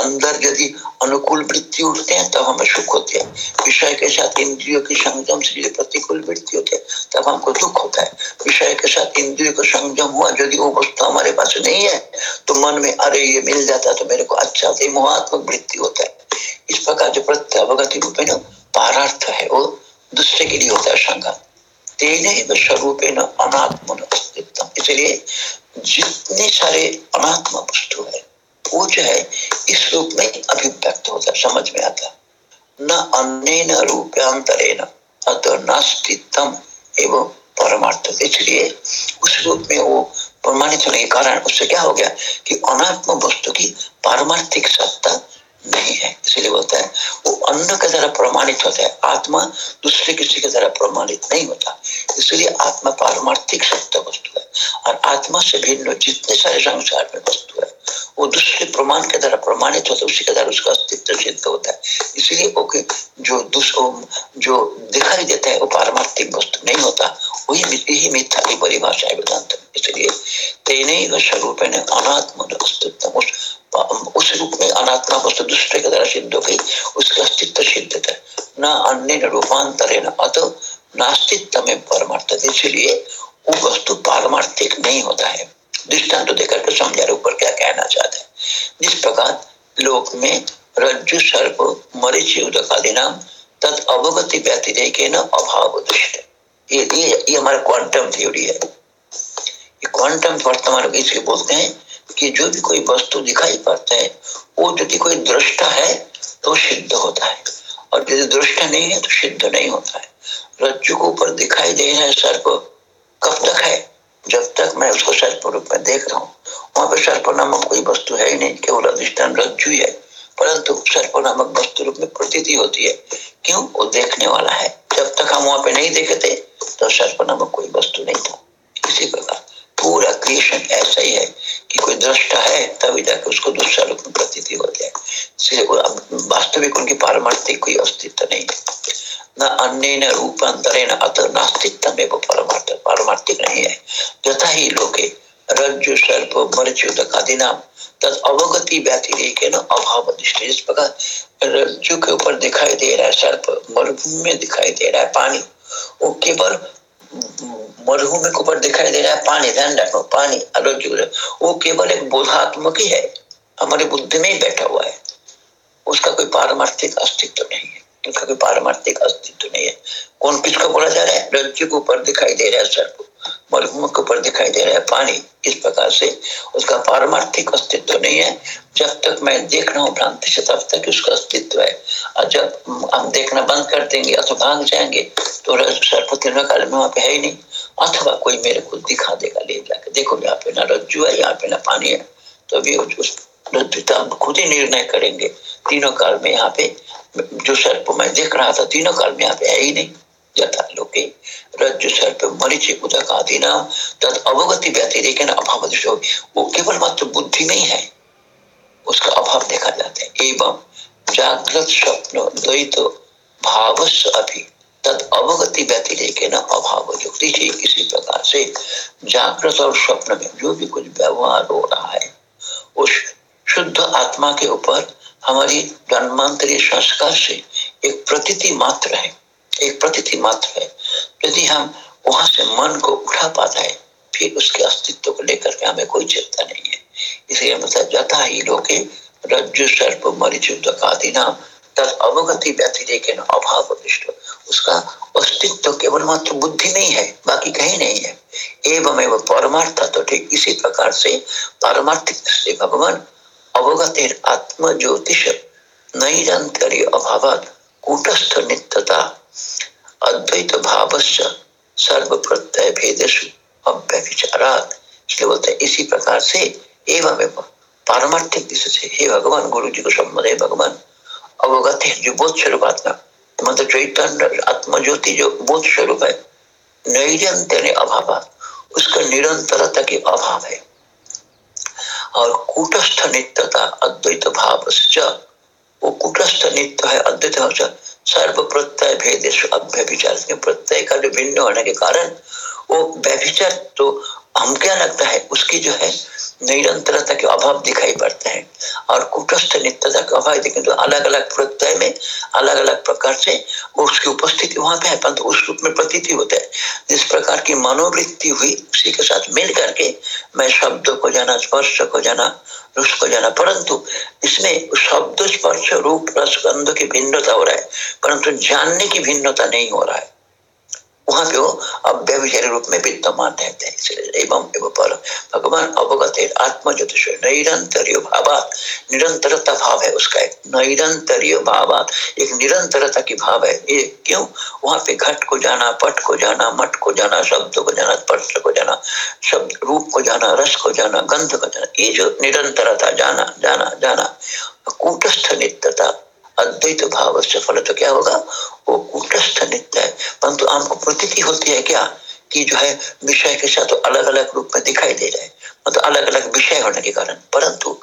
अंदर यदि अनुकूल वृत्ति उठते हैं, तब हमें सुख होती है। विषय के साथ इंद्रियों के संयम से यदि प्रतिकूल वृत्ति होते हैं, तब हमको दुख होता है। विषय के साथ इंद्रियों का संयम हुआ यदि वो वस्तु हमारे पास नहीं है तो मन में, अरे, ये मिल जाता तो मेरे को अच्छा है मोहात्मक वृत्ति होता है। इस प्रकार जो प्रत्यावगति रूप है ना, पारार्थ है, वो दूसरे के लिए होता है संघात। तेन स्वरूप अनात्म इसलिए जितने सारे अनात्मा वस्तु है, वो जो है, इस रूप में अभिव्यक्त होता समझ में आता न अन्य रूपांतरेण अतः नास्तित्व एवं परमार्थ इसलिए उस रूप में वो प्रमाणित होने के कारण उससे क्या हो गया कि अनात्म वस्तु की पारमार्थिक सत्ता नहीं है, इसलिए बोलता है, वो अन्न के द्वारा प्रमाणित होता है, आत्मा दूसरे किसी के द्वारा प्रमाणित नहीं होता। इसलिए आत्मा पारमार्थिक सत्य वस्तु है, और आत्मा से भिन्न जितने सारे संसार में वस्तु है, वो दूसरे प्रमाण के द्वारा प्रमाणित होता है, उसी के द्वारा उसका अस्तित्व सिद्ध होता है। इसलिए ओके जो जो दिखाई देता है, वो पारमार्थिक वस्तु नहीं होता, वही यही मिथ्या की परिभाषा है वेदांत में। इसलिए तेन स्वरूप अनात्म अस्तित्व उस रूप में अनात्मा वस्तु दूसरे के द्वारा सिद्ध हो गई, उसका अस्तित्व सिद्ध था। न अन्य रूपांतर है अत नास्तित्व में परमार्थ। इसलिए वो वस्तु पारमार्थिक नहीं होता है। दृष्टांत तो देकर के समझा रहे, ऊपर क्या कहना चाहते हैं। जिस प्रकार लोक में रज्जु, सर्प, मरीच, उदकादि नाम तद अवगति व्यतिरेक न अभाव दृष्ट ये ये ये हमारा क्वांटम थ्योरी है। ये क्वांटम वर्तमान इसके बोलते हैं कि जो भी कोई वस्तु दिखाई पड़ता है, वो यदि कोई दृष्टा है तो सिद्ध होता है। और यदि दृष्टा नहीं है तो सिद्ध नहीं होता है। रज्जु को ऊपर दिखाई दे रहा सर्प, कब तक है? जब तक मैं उसको सर्प रूप में देख रहा हूँ। वहाँ पर सर्प नामक कोई वस्तु है ही नहीं, केवल अधिष्ठान रज्जु है। परंतु सर्प नामक वस्तु रूप में प्रतीति होती है। क्यों? वो देखने वाला है। जब तक हम वहाँ पे नहीं देखे थे तो सर्प नामक कोई वस्तु नहीं था। इसी प्रकार। पूरा क्रिएशन ऐसा ही है कि कोई दृष्टा है, तभी जाकर उसको दूसरा रूप में प्रतीति होते हैं। वास्तविक उनकी पारमार्थिक कोई अस्तित्व नहीं है। न अन्य न अत नास्तित्व में वो परमार्थ पारमार्थिक नहीं है। यथा ही लोके रज्जु, सर्प आदि नाम तद अवगति न अभाव प्रकार रज्जु के ऊपर दिखाई दे रहा है, सर्प, मरुभूमि में दिखाई दे रहा है पानी। वो केवल मरुभूमि के ऊपर दिखाई दे रहा है, पानी, ध्यान रखो, पानी अलग वो केवल एक बोधात्मक ही है, हमारी बुद्धि में ही बैठा हुआ है। उसका कोई पारमार्थिक अस्तित्व नहीं है उसका कोई पारमार्थिक अस्तित्व नहीं है। कौन किसको बोला जा रहा है? रज्जु के ऊपर दिखाई दे रहा है सर्प मरुभूमि के ऊपर दिखाई दे रहा है पानी। इस प्रकार से उसका पारमार्थिक अस्तित्व नहीं है। जब तक मैं देख रहा हूँ भ्रांति से, तब तक उसका अस्तित्व है। और जब हम देखना बंद कर देंगे अथवा भाग जाएँगे तो सर्प तीनों काल में वहाँ पे है ही नहीं। अथवा कोई मेरे को दिखा देगा, ले जाकर देखो, यहाँ पे ना रज्जु है, यहाँ पे ना पानी है। तो भी उस रज्जुता खुद ही निर्णय करेंगे। तीनों काल में यहाँ पे जो सर्प मैं देख रहा था, तीनों काल में यहाँ पे है ही नहीं। यथा लोके रज्जु सर्प मरीचि उदक आदि नाम तद अवगति व्यतिरेक अभाव वो केवल मात्र बुद्धि में ही उसका अभाव देखा जाता है। एवं जागृत स्वप्न, द्वैत भावस्य अभी तद अवगति व्यतिरेक न अभाव इसी प्रकार से जागृत और स्वप्न में जो भी कुछ व्यवहार हो रहा है, उस शुद्ध आत्मा के ऊपर हमारी जन्मांतरी संस्कार से एक प्रतीति मात्र है। एक प्रतीति मात्र है। यदि हम वहाँ से मन को उठा पाता है, फिर उसके अस्तित्व को लेकर के हमें कोई चिंता नहीं है। इसलिए मतलब जथा ही लोके रज्जु, सर्प मरिचुदकादि नाम तद अवगति व्यतिरेक अभाव उसका अस्तित्व केवल मात्र बुद्धि में ही, बाकी कहीं नहीं है। एवं एवं परमार्थ तो ठीक इसी प्रकार से पारमार्थिक से भगवान अवगतिर आत्म ज्योतिष नैरंतरी अभाव कूटस्थ नित्यता अद्वैत भाव सर्व प्रत्यय अव्यभिचारात इसलिए बोलते हैं इसी प्रकार से एवं पारमार्थिक दिशा से हे भगवान गुरु जी को संबंध है, भगवान, अवगत है, जो बोध स्वरूप आत्मा मतलब चैतन्य आत्मा ज्योति जो बोध स्वरूप है नैरंतर अभाव, उसका निरंतरता के अभाव है। और कूटस्थ नित्यता अद्वैत भाव वो कूटस्थ नित्य है अद्वैत भाव सर्व प्रत्यय भेद अभ्यभिचार प्रत्यय का जो भिन्न होने के कारण वो व्यभिचार तो हम क्या लगता है? उसकी जो है, निरंतरता के अभाव दिखाई पड़ते हैं। और कुटस्थ नित्यता का अभाव देखें तो अलग अलग प्रत्यय में अलग अलग प्रकार से उसकी उपस्थिति वहाँ पे है, परंतु उस रूप में प्रतीति होता है। जिस प्रकार की मनोवृत्ति हुई, उसी के साथ मिल करके मैं शब्द को जाना, स्पर्श को जाना, रस को जाना, परंतु इसमें शब्द, स्पर्श, रूप, रस, गंध की भिन्नता हो रहा है, परंतु जानने की भिन्नता नहीं हो रहा है। वहाँ पे वो अव्यविचारी रूप में विद्यमान रहते हैं। एवं पर भगवान अवगत आत्म ज्योतिष निरंतर भाव निरंतरता भाव है उसका एक। निरंतर भाव एक निरंतरता की भाव है। ये क्यों? वहाँ पे घट को जाना, पट को जाना मठ को जाना, शब्द को जाना, स्पर्श को जाना, शब्द, रूप को जाना, रस को जाना, गंध को जाना, ये जो निरंतरता, जाना जाना जाना, कूटस्थ नित्यता अद्वैत भाव से फल तो क्या होगा? वो कूटस्थ नित्य है। परंतु हमको प्रतीति होती है क्या? कि जो है, विषय के साथ तो अलग अलग रूप में दिखाई दे रहे हैं। मतलब अलग अलग विषय होने के कारण। परंतु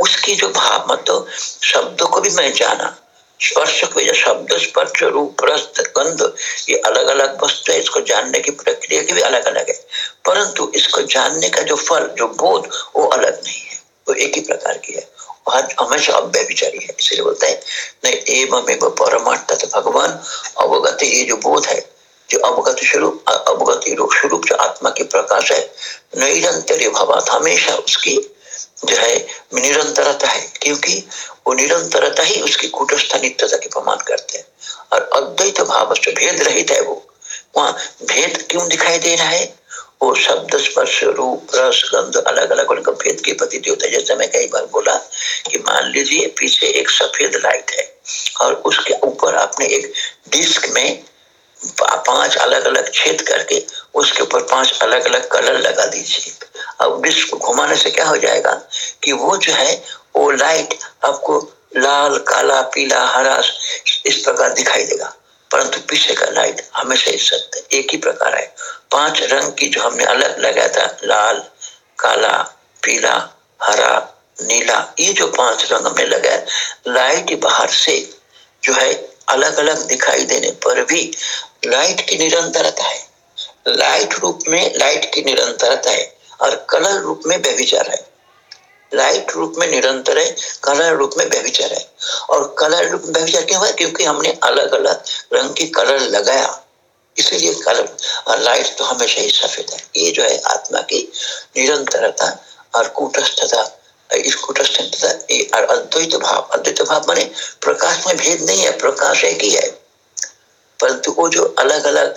उसकी जो भाव मतलब शब्दों को भी मैं जाना। स्पर्श को या शब्द, स्पर्श, रूप, रस, गंध, ये अलग अलग वस्तु है, इसको जानने की प्रक्रिया की भी अलग अलग है। परंतु इसको जानने का जो फल, जो बोध, वो अलग नहीं है। वो एक ही प्रकार की है। हमेशा अव्यभिचारी है, इसलिए बोलते हैं नहीं एवं एवं परमार्थ भगवान, अवगत ये जो बोध है, जो अवगत स्वरूप अवगत स्वरूप जो आत्मा की प्रकाश है, निरंतर भावात हमेशा उसकी जो है, निरंतरता है, क्योंकि वो निरंतरता ही उसकी कुटस्थ नित्यता के प्रमाण करते हैं। और अद्वैत भाव से भेद रहित है वो। वहाँ भेद क्यों दिखाई दे रहा है? वो शब्द स्पर्श रूप, रस, गंध अलग अलग उनका भेद की प्रतीति होता है। जैसे मैं कई बार बोला कि मान लीजिए पीछे एक सफ़ेद लाइट है और उसके ऊपर आपने एक डिस्क में पाँच अलग अलग छेद करके उसके ऊपर पाँच अलग अलग कलर लगा दीजिए। अब डिस्क को घुमाने से क्या हो जाएगा कि वो जो है, वो लाइट आपको लाल, काला, पीला, हरा इस प्रकार दिखाई देगा। परंतु पीछे का लाइट हमेशा ही सत्य, एक ही प्रकार है। पाँच रंग की जो हमने अलग लगाया था, लाल, काला, पीला, हरा, नीला, ये जो पाँच रंग हमने लगाया लाइट बाहर से जो है अलग अलग दिखाई देने पर भी लाइट की निरंतरता है। लाइट रूप में लाइट की निरंतरता है और कलर रूप में व्यभिचार है। लाइट रूप में निरंतर है कलर रूप में व्यभिचार है। और कलर रूप में व्यभिचार क्यों है? क्योंकि हमने अलग अलग रंग की कलर लगाया। इसलिए कलर लाइट तो हमेशा ही सफ़ेद है। ये जो है आत्मा की निरंतरता और कूटस्थता। इसको और अद्वैत भाव। अद्वैत भाव माने प्रकाश में भेद नहीं है, प्रकाश एक ही है। परंतु वो जो अलग अलग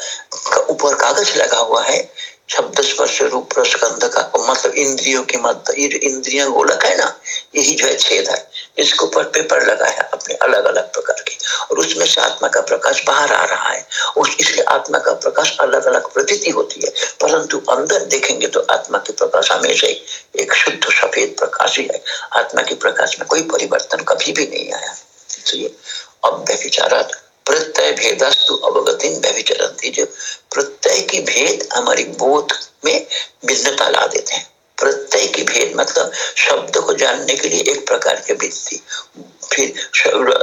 ऊपर कागज़ लगा हुआ है शब्द स्पर्श रूप रसगंध का मतलब इंद्रियों के मध्य इंद्रिया गोलक है ना, यही जो है छेद है, इसके ऊपर पेपर लगा है अपने अलग अलग प्रकार के, और उसमें से आत्मा का प्रकाश बाहर आ रहा है उस इसलिए आत्मा का प्रकाश अलग अलग प्रतीति होती है, परंतु अंदर देखेंगे तो आत्मा के प्रकाश हमेशा एक शुद्ध सफ़ेद प्रकाश ही है, आत्मा के प्रकाश में कोई परिवर्तन कभी भी नहीं आया। इसलिए अब व्यभिचारात प्रत्यय भेदस्तु अवगति व्यभिचरती जो प्रत्यय की भेद हमारी बोध में भिन्नता ला देते हैं। प्रत्यय की भेद मतलब शब्द को जानने के लिए एक प्रकार की वृत्ति फिर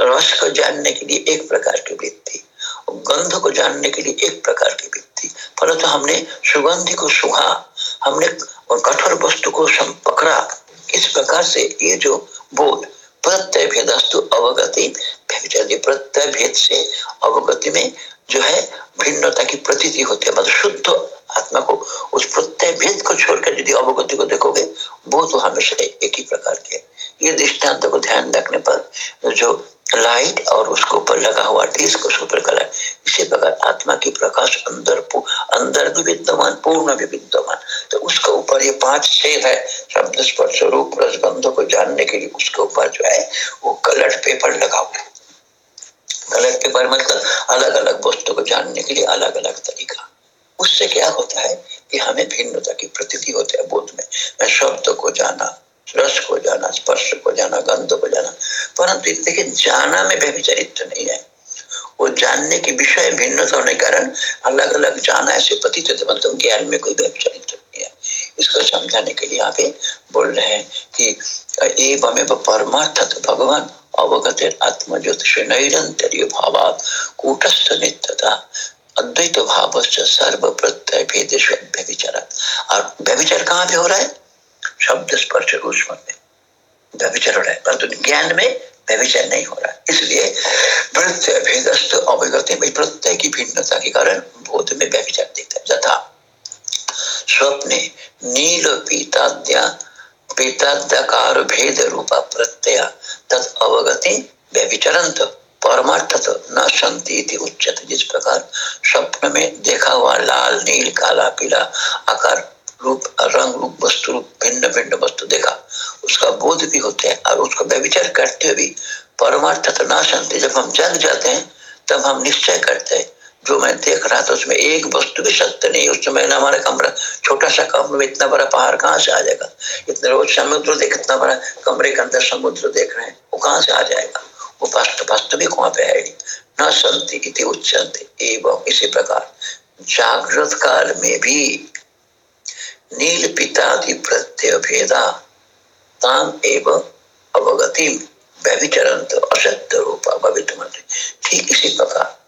रस को जानने के लिए एक प्रकार की वृत्ति गंध को जानने के लिए एक प्रकार की वृत्ति परंतु हमने सुगंधि को सुहा, हमने कठोर वस्तु को पकड़ा, इस प्रकार से ये जो बोध, प्रत्यय भेदस्तु अवगति प्रत्यय भेद से अवगति में जो है भिन्नता की प्रतीति होती है। मतलब शुद्ध आत्मा को, उस प्रत्यय भेद को छोड़कर यदि अवगति को देखोगे, वो तो हमेशा एक ही प्रकार के ये दृष्टांत को ध्यान रखने पर जो लाइट और उसके ऊपर लगा हुआ डिस्क, उसके ऊपर कलर, इसी प्रकार आत्मा की प्रकाश अंदर अंदर भी विद्यमान, पूर्ण भी विद्यमान। तो उसके ऊपर ये पाँच छेद है, शब्द, स्पर्श, रूप रसगंधों को जानने के लिए उसके ऊपर जो है, वो कलर पेपर लगा हुआ कलर पेपर मतलब अलग अलग वस्तु को जानने के लिए अलग अलग तरीका। उससे क्या होता है कि हमें भिन्नता की प्रतीति होती है बोध में। मैं शब्द को जाना, रस को जाना, स्पर्श को जाना, गंध को जाना, परंतु देखिए, जाना में व्यभिचरित नहीं है। वो जानने के विषय भिन्नता होने के कारण अलग अलग जाना ऐसे प्रतीत होते मतलब ज्ञान में कोई व्यभिचरित इसको समझाने के लिए यहाँ पे बोल रहे हैं कि एवं परमार्थ भगवान अवगत आत्मज्योतिष कूटस्थ नित्यता। अद्वैत भाव सर्व प्रत्यय व्यभिचार। और व्यभिचार कहाँ पे हो रहा है? शब्द स्पर्श रूष्म में। व्यभिचार हो रहा है, परंतु ज्ञान में व्यभिचार नहीं हो रहा। इसलिए प्रत्यय में प्रत्यय की भिन्नता के कारण बोध में व्यभिचार दिखता है। यथा स्वप्ने नील पीताद्या पीताद्यकार भेद रूपा प्रत्यय तद अवगति व्यभिचरंत परमार्थत न संति उच्चत जिस प्रकार स्वप्न में देखा हुआ लाल, नील, काला, पीला आकार रूप, रंग रूप, वस्तु रूप, भिन्न भिन्न वस्तु देखा, उसका बोध भी होते हैं और उसको व्यविचार करते हुए भी परमार्थ तो ना शांति जब हम जग जाते हैं, तब हम निश्चय करते हैं जो मैं देख रहा था, उसमें एक वस्तु भी सत्य नहीं, उस समय ना हमारा कमरा छोटा सा कमरा में इतना बड़ा पहाड़ कहाँ से आ जाएगा? इतना रोज समुद्र देख, इतना बड़ा कमरे के अंदर समुद्र देख रहे हैं, वो कहाँ से आ जाएगा? वो वास्तविक वहाँ पे आएगी न संति इति उच्चंत, एवं इसी प्रकार। जागृत काल में भी नील पितादि प्रत्यय भेदा ताम एवं अवगति व्यभिचरंत असत्य रूपा भवित ठीक इसी प्रकार।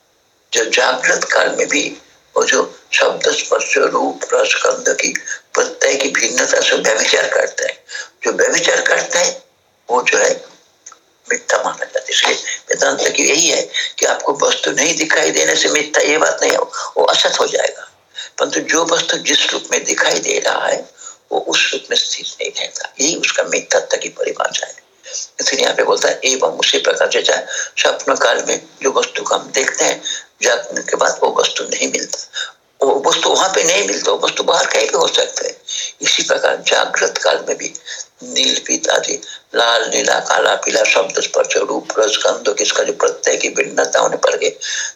जो जागृत काल में भी वो जो शब्द स्पर्श रूप रसगंध की प्रत्यय की भिन्नता से व्यभिचार करता है। जो व्यभिचार करता है, वो जो है मिथ्या माना जाता है। इसलिए वेदांत की यही है कि आपको वस्तु नहीं दिखाई देने से मिथ्या ये बात नहीं हो, वो असत हो जाएगा। परंतु जो वस्तु जिस रूप में दिखाई दे रहा है, वो उस रूप में स्थित नहीं रहता। यही उसका मिथ्यात्व की परिभाषा है। इसलिए यहाँ पे बोलता है, एवं उसी प्रकार से चाहे स्वप्न काल में जो वस्तु का हम देखते हैं, जागने के बाद वो वस्तु नहीं मिलता। वो वस्तु वहाँ पे नहीं मिलता वस्तु बाहर कहीं भी हो सकता है। इसी प्रकार जागृत काल में भी नील पीतादि लाल, नीला, काला, पीला, शब्द स्पर्श, रूप, रस, गंध, किसका जो प्रत्यय की भिन्नता होने पर गए।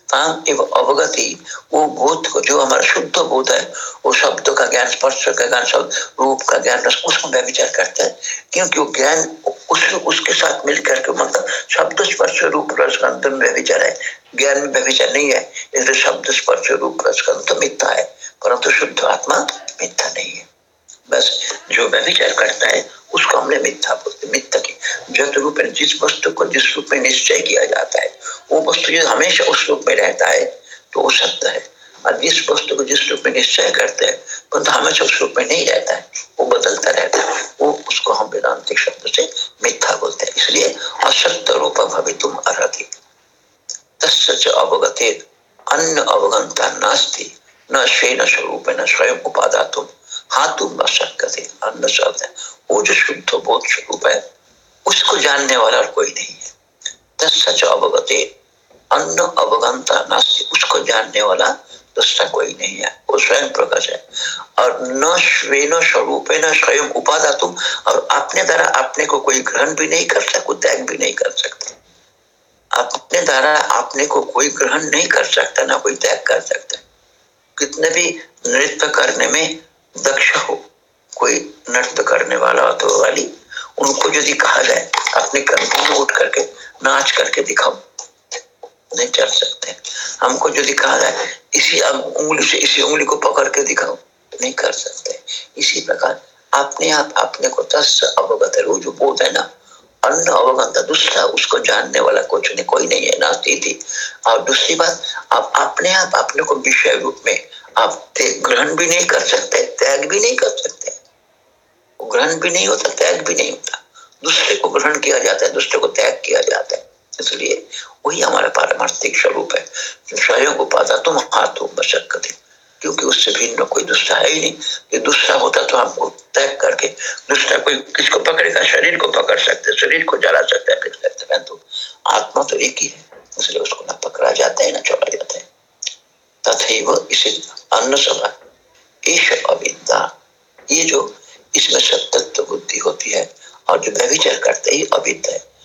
ताम एवं अवगति, वो बोध को जो हमारा शुद्ध बोध है, वो शब्द का ज्ञान, स्पर्श का ज्ञान, शब्द, रूप का ज्ञान, रस, उसको मैं विचार करता है। क्योंकि वो ज्ञान उस, उसके साथ मिलकर के मतलब शब्द स्पर्श, रूप, रस, गंध में विचार है। ज्ञान में व्यविचार नहीं है, इसलिए शब्द स्पर्श, रूप, रस, गंध मिथ्या है, परंतु शुद्ध आत्मा मिथ्या नहीं है। बस, जो व्यविचार करता है, उसको हमने मिथ्या बोलते, मिथ्या की। जत रूप में जिस वस्तु को जिस रूप में निश्चय किया जाता है, वो वस्तु जो हमेशा उस रूप में रहता है तो वो सत्य है। और जिस वस्तु को जिस रूप में निश्चय करते हैं परंतु हमेशा उस रूप में नहीं रहता है, वो बदलता रहता है। वो उसको हम वेदांतिक शब्द से मिथ्या बोलते हैं। इसलिए असत्य रूप भवि तुम तस्य अवगते अन्य अवगंता नास्ती। न स्वेन स्वरूप न स्वयं उपादा तुम हाथुम न सकते अन्न शब्द है वो जो शुद्ध बोध स्वरूप है, उसको जानने वाला कोई नहीं है। तत्सच अवगते, अन्न अवगंता नास्ति, उसको जानने वाला दूसरा कोई नहीं है। वो स्वयं प्रकाश है। और न स्वेन स्वरूप न स्वयं उपादा तुम और अपने द्वारा अपने को कोई ग्रहण भी नहीं कर सकते, त्याग भी नहीं कर सकते। अपने द्वारा अपने को कोई ग्रहण नहीं कर सकता, ना कोई त्याग कर सकता। कितने भी नृत्य करने में दक्ष हो, कोई नृत्य करने वाला तो वाली, उनको यदि कहा जाए, अपने कंधों में उठ करके, नाच करके दिखाओ नहीं चल सकते। हमको यदि कहा जाए, इसी उंगली से, इसी उंगली को पकड़ के दिखाओ नहीं कर सकते। इसी प्रकार, अपने आप, अपने को तस् अवगत है जो बोध है ना, अन्न अवगंत दूसरा उसको जानने वाला कुछ नहीं, कोई नहीं है, नास्ती थी। और दूसरी बात, आप अपने आप, अपने को विषय रूप में आप ग्रहण भी नहीं कर सकते, त्याग भी नहीं कर सकते। ग्रहण भी नहीं होता, त्याग भी नहीं होता। दूसरे को ग्रहण किया जाता है, दूसरे को त्याग किया जाता है। इसलिए वही हमारा पारमार्थिक स्वरूप है। स्वयं उपादा तुम हाथ बशक्कत क्योंकि उससे भिन्न कोई दूसरा है ही नहीं। कि दूसरा होता तो हमको त्याग करके दूसरा कोई किसको पकड़ेगा शरीर को पकड़ सकते, शरीर को जला सकते हैं फिर सकते तो आत्मा तो एक ही है। इसलिए उसको ना पकड़ा जाता है, ना छोड़ा जाता है। तथा इसे अन्न सभा ईश अविद्या। ये जो इसमें सत्य बुद्धि होती है और जो व्यविचार करते ही अविद्या है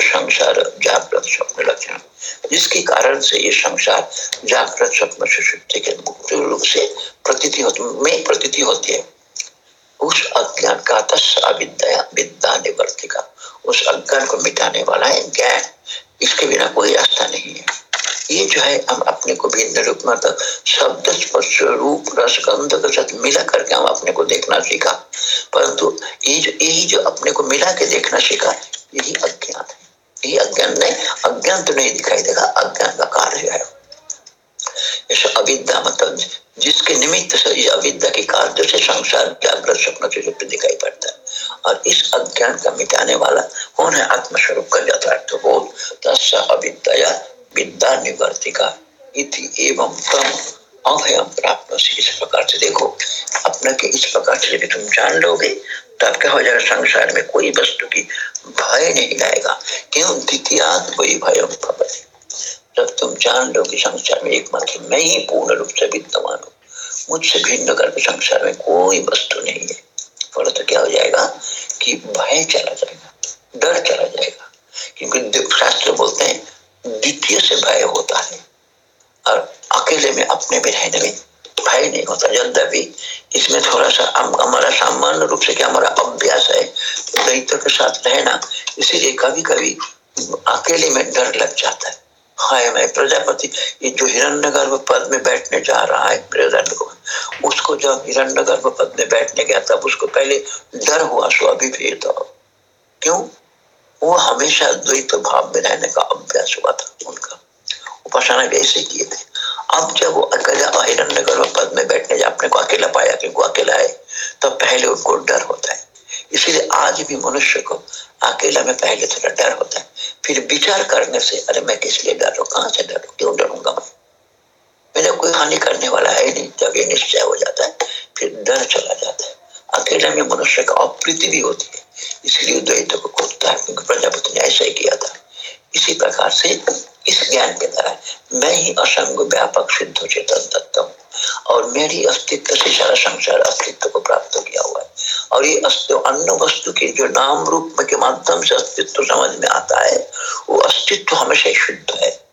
संसार जागृत स्वप्न लक्षण। जिसके कारण से ये संसार जागृत स्वप्न सुषुप्ति के मुक्त रूप से प्रतीति होती, में प्रतीति होती है। उस अज्ञान का तस् अविद्या, विद्या निवर्तिका। उस अज्ञान को मिटाने वाला है, ज्ञान। इसके बिना कोई रास्ता नहीं है। ये जो है, हम अपने को भिन्न रूप में तो शब्द स्पर्श रूप रस गंध के साथ मिला करके हम अपने को देखना सीखा। परंतु ये जो, यही जो अपने को मिला के देखना सीखा, यही अज्ञान है। यही अज्ञान नहीं, अज्ञान तो नहीं दिखाई देगा, अज्ञान का कार्य है। अविद्या मतलब जिसके निमित्त से ये अविद्या के कार्य से संसार जागृत स्वप्न चुप दिखाई पड़ता है। और इस अज्ञान का मिटाने वाला कौन है? आत्मस्वरूप का यथार्थ बोध। तस् अविद्या विद्या निवर्तिका इति एवं तम अभयम प्राप्त इस प्रकार से देखो, अपने के इस प्रकार से भी तुम जान लोगे तब क्या हो जाएगा संसार में कोई वस्तु की भय नहीं आएगा क्यों? द्वितीय कोई भय जब तुम जान लो कि संसार में एकमात्र मैं ही पूर्ण रूप से विद्यमान हूँ, मुझसे भिन्न करके संसार में कोई वस्तु नहीं है। फल तो क्या हो जाएगा कि भय चला जाएगा डर चला जाएगा क्योंकि शास्त्र बोलते हैं द्वितीय से भय होता है और अकेले में अपने में रहने में भय नहीं होता। यद्यपि इसमें थोड़ा सा हमारा सामान्य रूप से क्या हमारा अभ्यास है दैत्य के साथ रहना, इसीलिए कभी कभी अकेले में डर लग जाता है। हाय मैं, प्रजापति, ये जो हिरण्य गर्भ पद में बैठने जा रहा है, प्रजापति उसको जब हिरण्य गर्भ पद में बैठने गया, तब उसको पहले डर हुआ, सो अभी फिर तो। क्यों? वो हमेशा द्वैत भाव में रहने का अभ्यास हुआ था उनका। उपासना वैसे किए थे। अब जब वो अकेला हिरण्य गर्भ पद में बैठने अपने को अकेला पाया कि वो अकेला है तो पहले उनको डर होता है। इसलिए आज भी मनुष्य को अकेला में पहले थोड़ा डर होता है। फिर विचार करने से, अरे मैं किस लिए डर रहा कहाँ से डर क्यों डरूँगा मैं? मेरा कोई हानि करने वाला है नहीं, जब ये निश्चय हो जाता है, फिर डर चला जाता है। अकेला में मनुष्य का अप्रीति भी होती है। इसलिए द्वैत को खोजता है क्योंकि प्रजापति ने ऐसा ही किया था। इसी प्रकार से इस ज्ञान के द्वारा मैं ही असंग व्यापक सिद्ध चेतन तत्व हूँ। और मेरी अस्तित्व से सारा संसार अस्तित्व को प्राप्त किया हुआ है। और ये अस्तित्व अन्य वस्तु के जो नाम रूप के माध्यम से अस्तित्व समझ में आता है, वो अस्तित्व हमेशा ही शुद्ध है।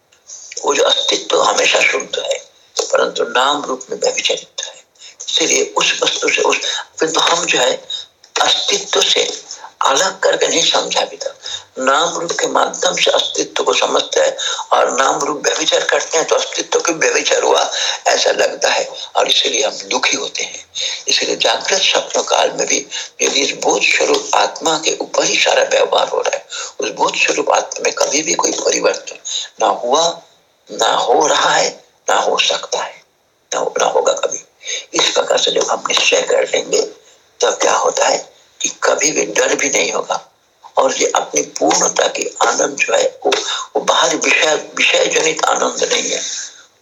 वो जो अस्तित्व हमेशा शुद्ध है, परंतु नाम रूप में व्यभिचरित है। इसलिए उस वस्तु से उस किंतु हम जो है, अस्तित्व से अलग करके नहीं समझा अभी तक नाम रूप के माध्यम से अस्तित्व को समझते हैं और नाम रूप व्यविचार करते हैं तो अस्तित्व के व्यविचार हुआ ऐसा लगता है और इसलिए हम दुखी होते हैं। इसलिए जागृत स्वप्न काल में भी यदि इस बोध स्वरूप आत्मा के ऊपर ही सारा व्यवहार हो रहा है उस बोध स्वरूप आत्मा में कभी भी कोई परिवर्तन ना हुआ ना हो रहा है ना हो सकता है ना, ना होगा कभी। इस प्रकार से जब हम निश्चय कर लेंगे तब क्या होता है? कि कभी भी डर भी नहीं होगा। और ये अपनी पूर्णता की आनंद जो है वो, वो बाहर विषय विषय जनित आनंद नहीं है।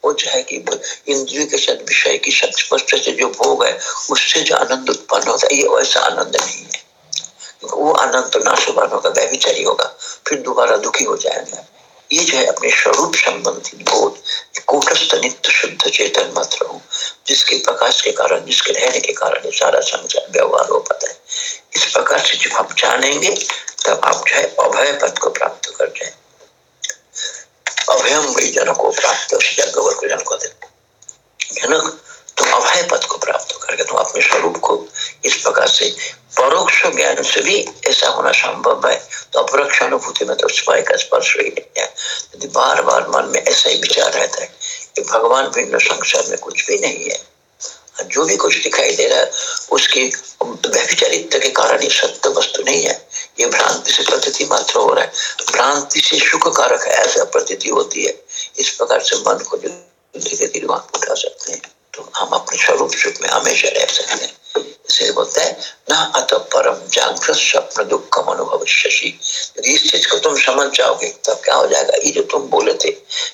वो जो है कि इंद्रियों के साथ विषय की स्पष्ट से जो भोग है उससे जो आनंद उत्पन्न होता है ये वैसा आनंद नहीं है। वो आनंद तो नाशवान होगा व्यभिचारी होगा फिर दोबारा दुखी हो जाएगा। ये जो है अपने स्वरूप संबंधी बोध कूटस्थ नित्य शुद्ध चेतन मात्र हूँ जिसके प्रकाश के कारण जिसके रहने के कारण सारा संसार व्यवहार हो पाता है। इस प्रकार से जब आप जानेंगे, तब आप जो है अभय पद को प्राप्त कर जाए अभयम वही जन को प्राप्त गौर को जन को जनक, तुम अभय पद को प्राप्त करके तुम अपने स्वरूप को इस प्रकार से परोक्ष ज्ञान से भी ऐसा होना संभव है। तो अपरोक्ष अनुभूति में तो स्पाई का स्पर्श ही नहीं है। यदि बार बार मन में ऐसा ही विचार रहता है कि भगवान भिन्न संसार में कुछ भी नहीं है जो भी कुछ दिखाई दे रहा है, उसकी व्यभिचारित्व के कारण ये सत्य वस्तु नहीं है। ये भ्रांति से प्रतीति मात्र हो रहा है। भ्रांति से सुख कारक है ऐसा प्रतीति होती है। इस प्रकार से मन को जो धीरे धीरे वहाँ उठा सकते हैं। तो हम अपने स्वरूप सुख में हमेशा रह सकते हैं। इसलिए बोलता है ना अत परम जागृत स्वप्न दुखम अनुभव शशि यदि इस चीज़ को तुम समझ जाओगे तब क्या हो जाएगा ये जो तुम बोले थे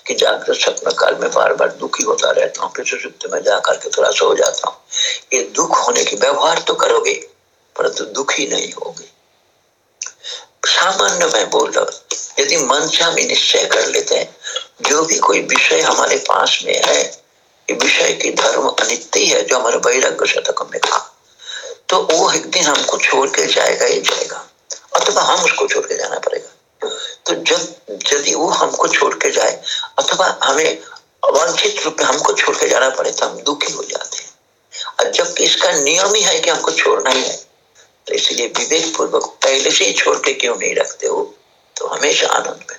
कि जागृत स्वप्न काल में बार बार दुखी होता रहता हूँ फिर सुषुप्त में जाकर के थोड़ा सो जाता हूँ ये दुख होने के व्यवहार तो करोगे परंतु तो दुखी नहीं होगे सामान्य मैं बोल रहा हूँ यदि मन से हम निश्चय कर लेते हैं जो भी कोई विषय हमारे पास में है विषय की धर्म अनित्य है, जो हमारे वैराग्य शतक में कहा तो वो एक दिन हमको छोड़ के जाएगा ही जाएगा। अथवा हम उसको छोड़ के जाना पड़ेगा। तो जब, यदि वो हमको छोड़ के जाए, अथवा हमें अवांछित रूप में हमको छोड़ के जाना पड़े तो हम दुखी हो जाते हैं। और जबकि इसका नियम ही है कि हमको छोड़ना ही है तो इसलिए विवेक पूर्वक पहले से ही छोड़ के क्यों नहीं रखते हो तो हमेशा आनंद में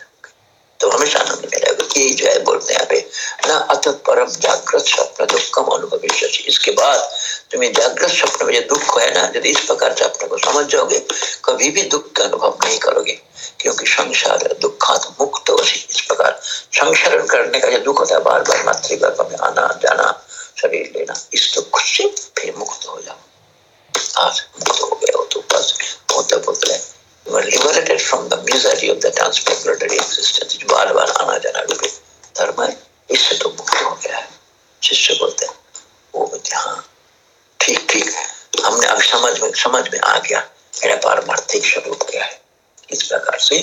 तो हमेशा आनंद में रहेगा यही जो है बोलते हैं पे, ना अत परम जागृत स्वप्न दुखम अनुभव इसके बाद तुम्हें जागृत स्वप्न में जो दुख है ना, यदि इस प्रकार से अपने को समझ जाओगे, कभी भी दुख का अनुभव नहीं करोगे, क्योंकि संसार दुखात मुक्त हो सी इस प्रकार। संसरण करने का जो दुख होता है बार बार मातृगर्भ में आना, जाना, शरीर लेना, इस दुख से फिर मुक्त हो जाओ। आज मुक्त हो गया हो तो बस बोलते बोलते You liberated from the misery of the transmigratory existence. जो बार बार आना जाना रूपे धर्म इससे तो मुक्त हो गया है। शिष्य बोलते हैं, वो बोलते हाँ ठीक ठीक हमने अब समझ में समझ में आ गया। मेरा पारमार्थिक स्वरूप क्या है? इस प्रकार से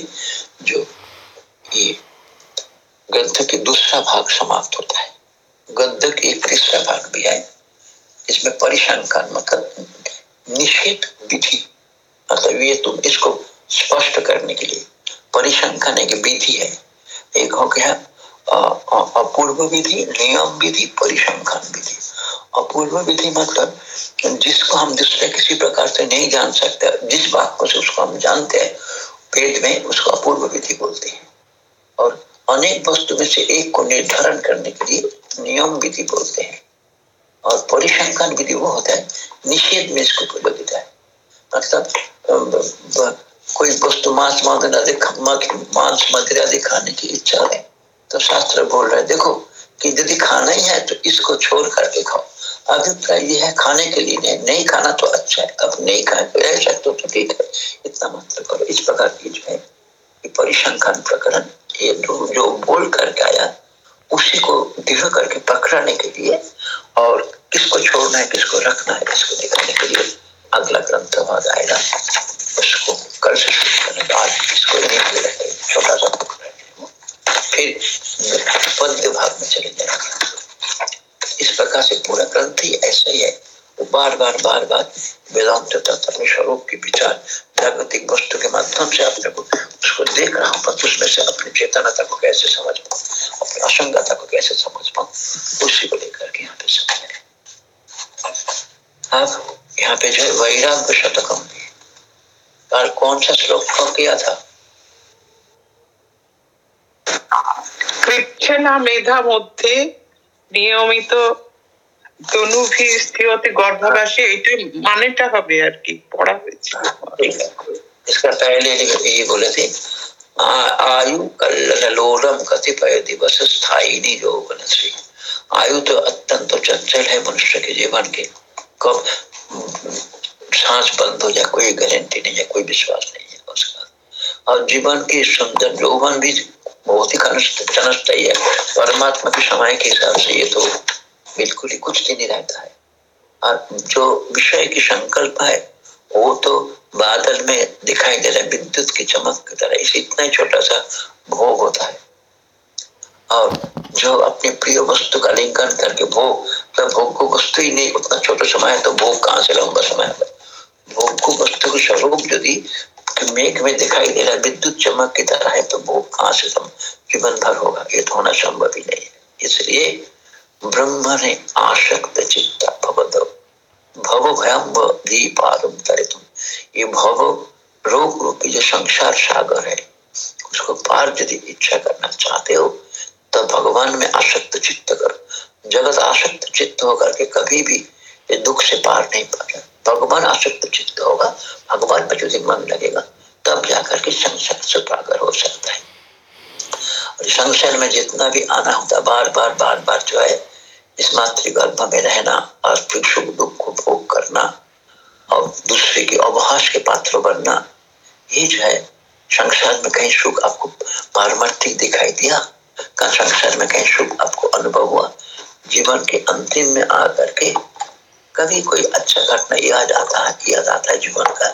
जो ये ग्रंथ की दूसरा भाग समाप्त होता है। गद्य की तीसरा भाग भी है। इसमें परिशंकन मतलब निषेध विधि। मतलब ये तुम इसको स्पष्ट करने के लिए परिसंख्यन एक विधि है। एक हो गया अपूर्व विधि, नियम विधि परिसंख्यन विधि। अपूर्व विधि मतलब जिसको हम दूसरे किसी प्रकार से नहीं जान सकते, जिस को से उसको हम जानते हैं, वेद में उसको अपूर्व विधि बोलते हैं। और अनेक वस्तु में से एक को निर्धारण करने के लिए नियम विधि बोलते हैं। और परिसंख्यन विधि वो होता है, निषेध में इसको पूर्व है। मतलब कोई वस्तु मांस मांगना मांस मदिरा दिखाने की इच्छा है तो शास्त्र बोल रहे देखो कि यदि खाना ही है तो इसको छोड़ करके खाओ। अभिप्राय ये है खाने के लिए नहीं नहीं खाना तो अच्छा है। अब नहीं खाए तो रह सकते तो ठीक है। इतना मतलब करो। इस प्रकार की जो है परिसंख्यान प्रकरण ये जो, जो बोल करके आया उसी को दृढ़ करके पकड़ने के लिए और किसको छोड़ना है किसको रखना है किसको दिखाने के लिए अगला ग्रंथ भाग आएगा। उसको कर बाद इसको छोटा सा फिर पद्य भाग में चले जाएँगे। इस प्रकार से पूरा ग्रंथ ही ऐसा ही है। बार बार बार बार वेदांत तत्व अपने स्वरूप के विचार जागतिक वस्तु के माध्यम से अपने को उसको देख रहा हूँ, पर उसमें से अपनी चेतनता को कैसे समझ पाऊ, अपनी असंगता को कैसे समझ पाऊ, उसी को लेकर के यहाँ पे समझ अब यहाँ पे जो है वैराग्य शतकम। और कौन सा श्लोक को किया था কৃচ্ছনা মেধা মধ্যে নিয়মিত তনুভি স্থিরতে গর্ভবাসী এইটাই মানেটা হবে আর কি পড়া হয়েছে इसका पहले ये बोले थे आयु कल्लोलम कतिपय दिवस स्थायी यौवन श्री आयु तो अत्यंत चंचल है मनुष्य के जीवन के कब सांस बंद हो जाए, कोई गारंटी नहीं है, कोई विश्वास नहीं है उसका। और जीवन की सुंदर यौवन भी बहुत ही चनस्त ही है। परमात्मा के समय के हिसाब से ये तो बिल्कुल ही कुछ दिन ही रहता है। और जो विषय की संकल्प है, वो तो बादल में दिखाई दे रहा है, विद्युत की चमक की तरह, इसे इतना ही छोटा सा भोग होता है। और जो अपने प्रिय वस्तु का लिंकन करके भोग तो भोग को वस्तु ही नहीं, उतना छोटा समय है तो भोग कहाँ से लंबा समय है। वस्तु को स्वरूप यदि मेघ में दिखाई दे रहा है, विद्युत चमक की तरह है तो भोग कहाँ से जीवन भर होगा? ये तो होना संभव ही नहीं है। इसलिए ब्रह्म ने आशक्त चित्ता भवद भव भयम दीपारम तुम ये भव रोग रूपी जो संसार सागर है, उसको पार यदि इच्छा करना चाहते हो तो भगवान में आसक्त चित्त करो। जगत आसक्त चित्त होकर के कभी भी ये दुख से पार नहीं पाता। भगवान आसक्त चित्त होगा, भगवान पर यदि मन लगेगा, तब जाकर के संसार से पागर हो सकता है। और संसार में जितना भी आना होता बार बार बार बार जो है, इस मातृगर्भ में रहना और फिर सुख दुख को भोग करना और दूसरे के अवहास के पात्र बनना, ये जो है, संसार में कहीं सुख आपको पारमार्थिक दिखाई दिया का संसार में कहीं सुख आपको अनुभव हुआ, जीवन के अंतिम में आकर के कभी कोई अच्छा घटना याद आता है, याद आता है जीवन का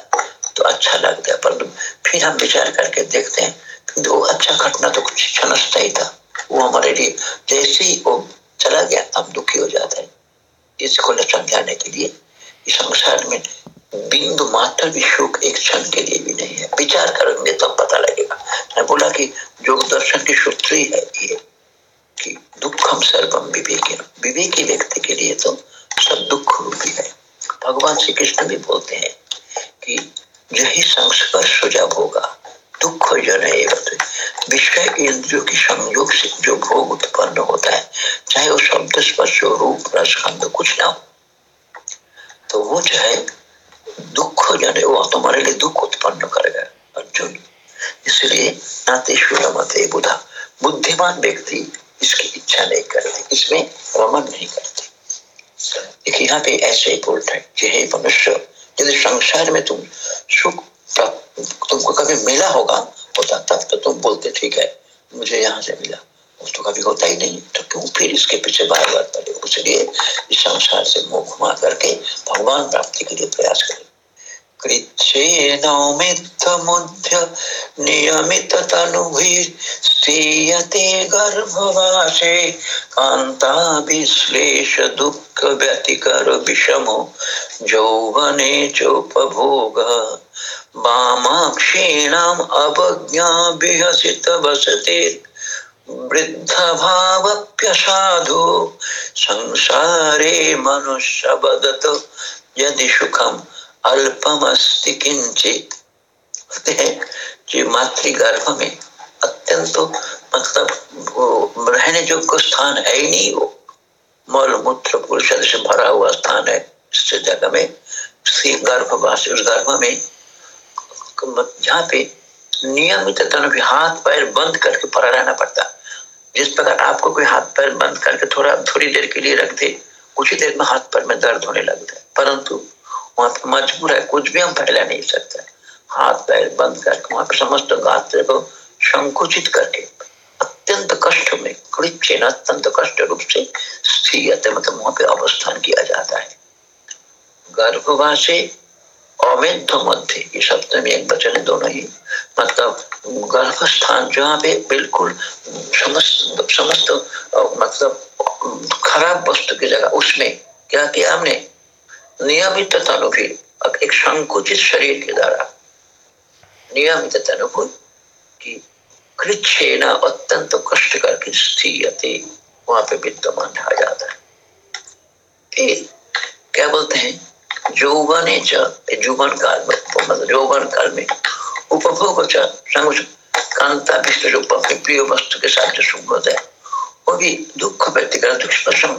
तो अच्छा लगता है। पर फिर हम विचार करके देखते हैं वो अच्छा घटना तो कुछ क्षणस्था ही था। वो हमारे लिए जैसे ही वो चला गया अब दुखी हो जाता है। इसको समझाने के लिए, इस संसार में बिंदु मात्र भी सुख एक क्षण के लिए भी नहीं है। विचार करेंगे तो पता लगेगा। मैं बोला कि योग दर्शन की सूत्र ही है ये, कि दुखम सर्वम विवेक विवेकी व्यक्ति के लिए तो सब दुख रूपी है। भगवान श्री कृष्ण भी बोलते हैं कि यही संस्पर्श जब होगा, दुख जन विषय इंद्रियों की संयोग से जो भोग उत्पन्न होता है, चाहे वो शब्द, स्पर्श, रूप रसखंड कुछ ना हो तो वो जो है दुख जन, वो तुम्हारे लिए दुख उत्पन्न करेगा, अर्जुन। इसलिए नाते बुधा। बुद्धिमान व्यक्ति इसकी इच्छा नहीं करते, इसमें रमन नहीं करते। देखिए यहाँ पे ऐसे ही बोल रहे कि हे मनुष्य, यदि संसार में तुम सुख तुमको कभी मिला होगा, होता तब तो तुम बोलते, ठीक है, मुझे यहाँ से मिला। तो कभी होता ही नहीं तो क्यों फिर इसके पीछे बार बार पड़े? इसलिए इस संसार से मुँह घुमा करके भगवान प्राप्ति के लिए प्रयास करें। कृच्छेनौमित्थमुद्य नियमिततनुभिस्त्रीयते गर्भवासे कान्ताभिश्लेष दुःख व्यतिकर विषमो यौवने चोपभोग वामाक्षीणाम् अवज्ञाभिहसितवसतिर् वृद्धभावप्यसाधु संसारे मनुष्य वदत यदि सुखम अल्पमस्ति किंचित कि मातृगर्भ में अत्यंत मतलब वो रहने योग्य स्थान है ही नहीं वो। मल, मूत्र, पुरुष से भरा हुआ स्थान है। इस जगह में गर्भवासी, उस गर्भ में जहाँ पे नियमित हाथ पैर बंद करके पड़ा रहना पड़ता। जिस प्रकार आपको कोई हाथ पैर बंद करके थोड़ा, थोड़ी देर के लिए रख दे, कुछ ही देर में हाथ पैर में दर्द होने लगता है। परंतु मजबूर है, कुछ भी हम फैला नहीं सकते। हाथ पैर बंद करके वहाँ पर समस्त गात्र को संकुचित करके, अत्यंत कष्ट में कृच्छेन अत्यंत कष्ट रूप से स्थिर मतलब वहाँ पे अवस्थान किया जाता है। गर्भवासी, अवैध मध्य शब्द में एक वचन है, दोनों ही। मतलब गर्भ स्थान जहाँ पे बिल्कुल समस्त समस्त मतलब खराब वस्तु की जगह, उसमें क्या किया हमने? नियमित अनुभूति एक संकुचित शरीर के द्वारा नियमित अनुभूति की कृच्छेना अत्यंत कष्ट करके स्थिति वहाँ पे विद्यमान रहा जाता है। क्या बोलते हैं? जौवन जौवन काल में मतलब जौवन काल में उपभोग कांता रूप अपने प्रिय वस्तु के साथ जो सुख है, वो भी दुख व्यक्तिगत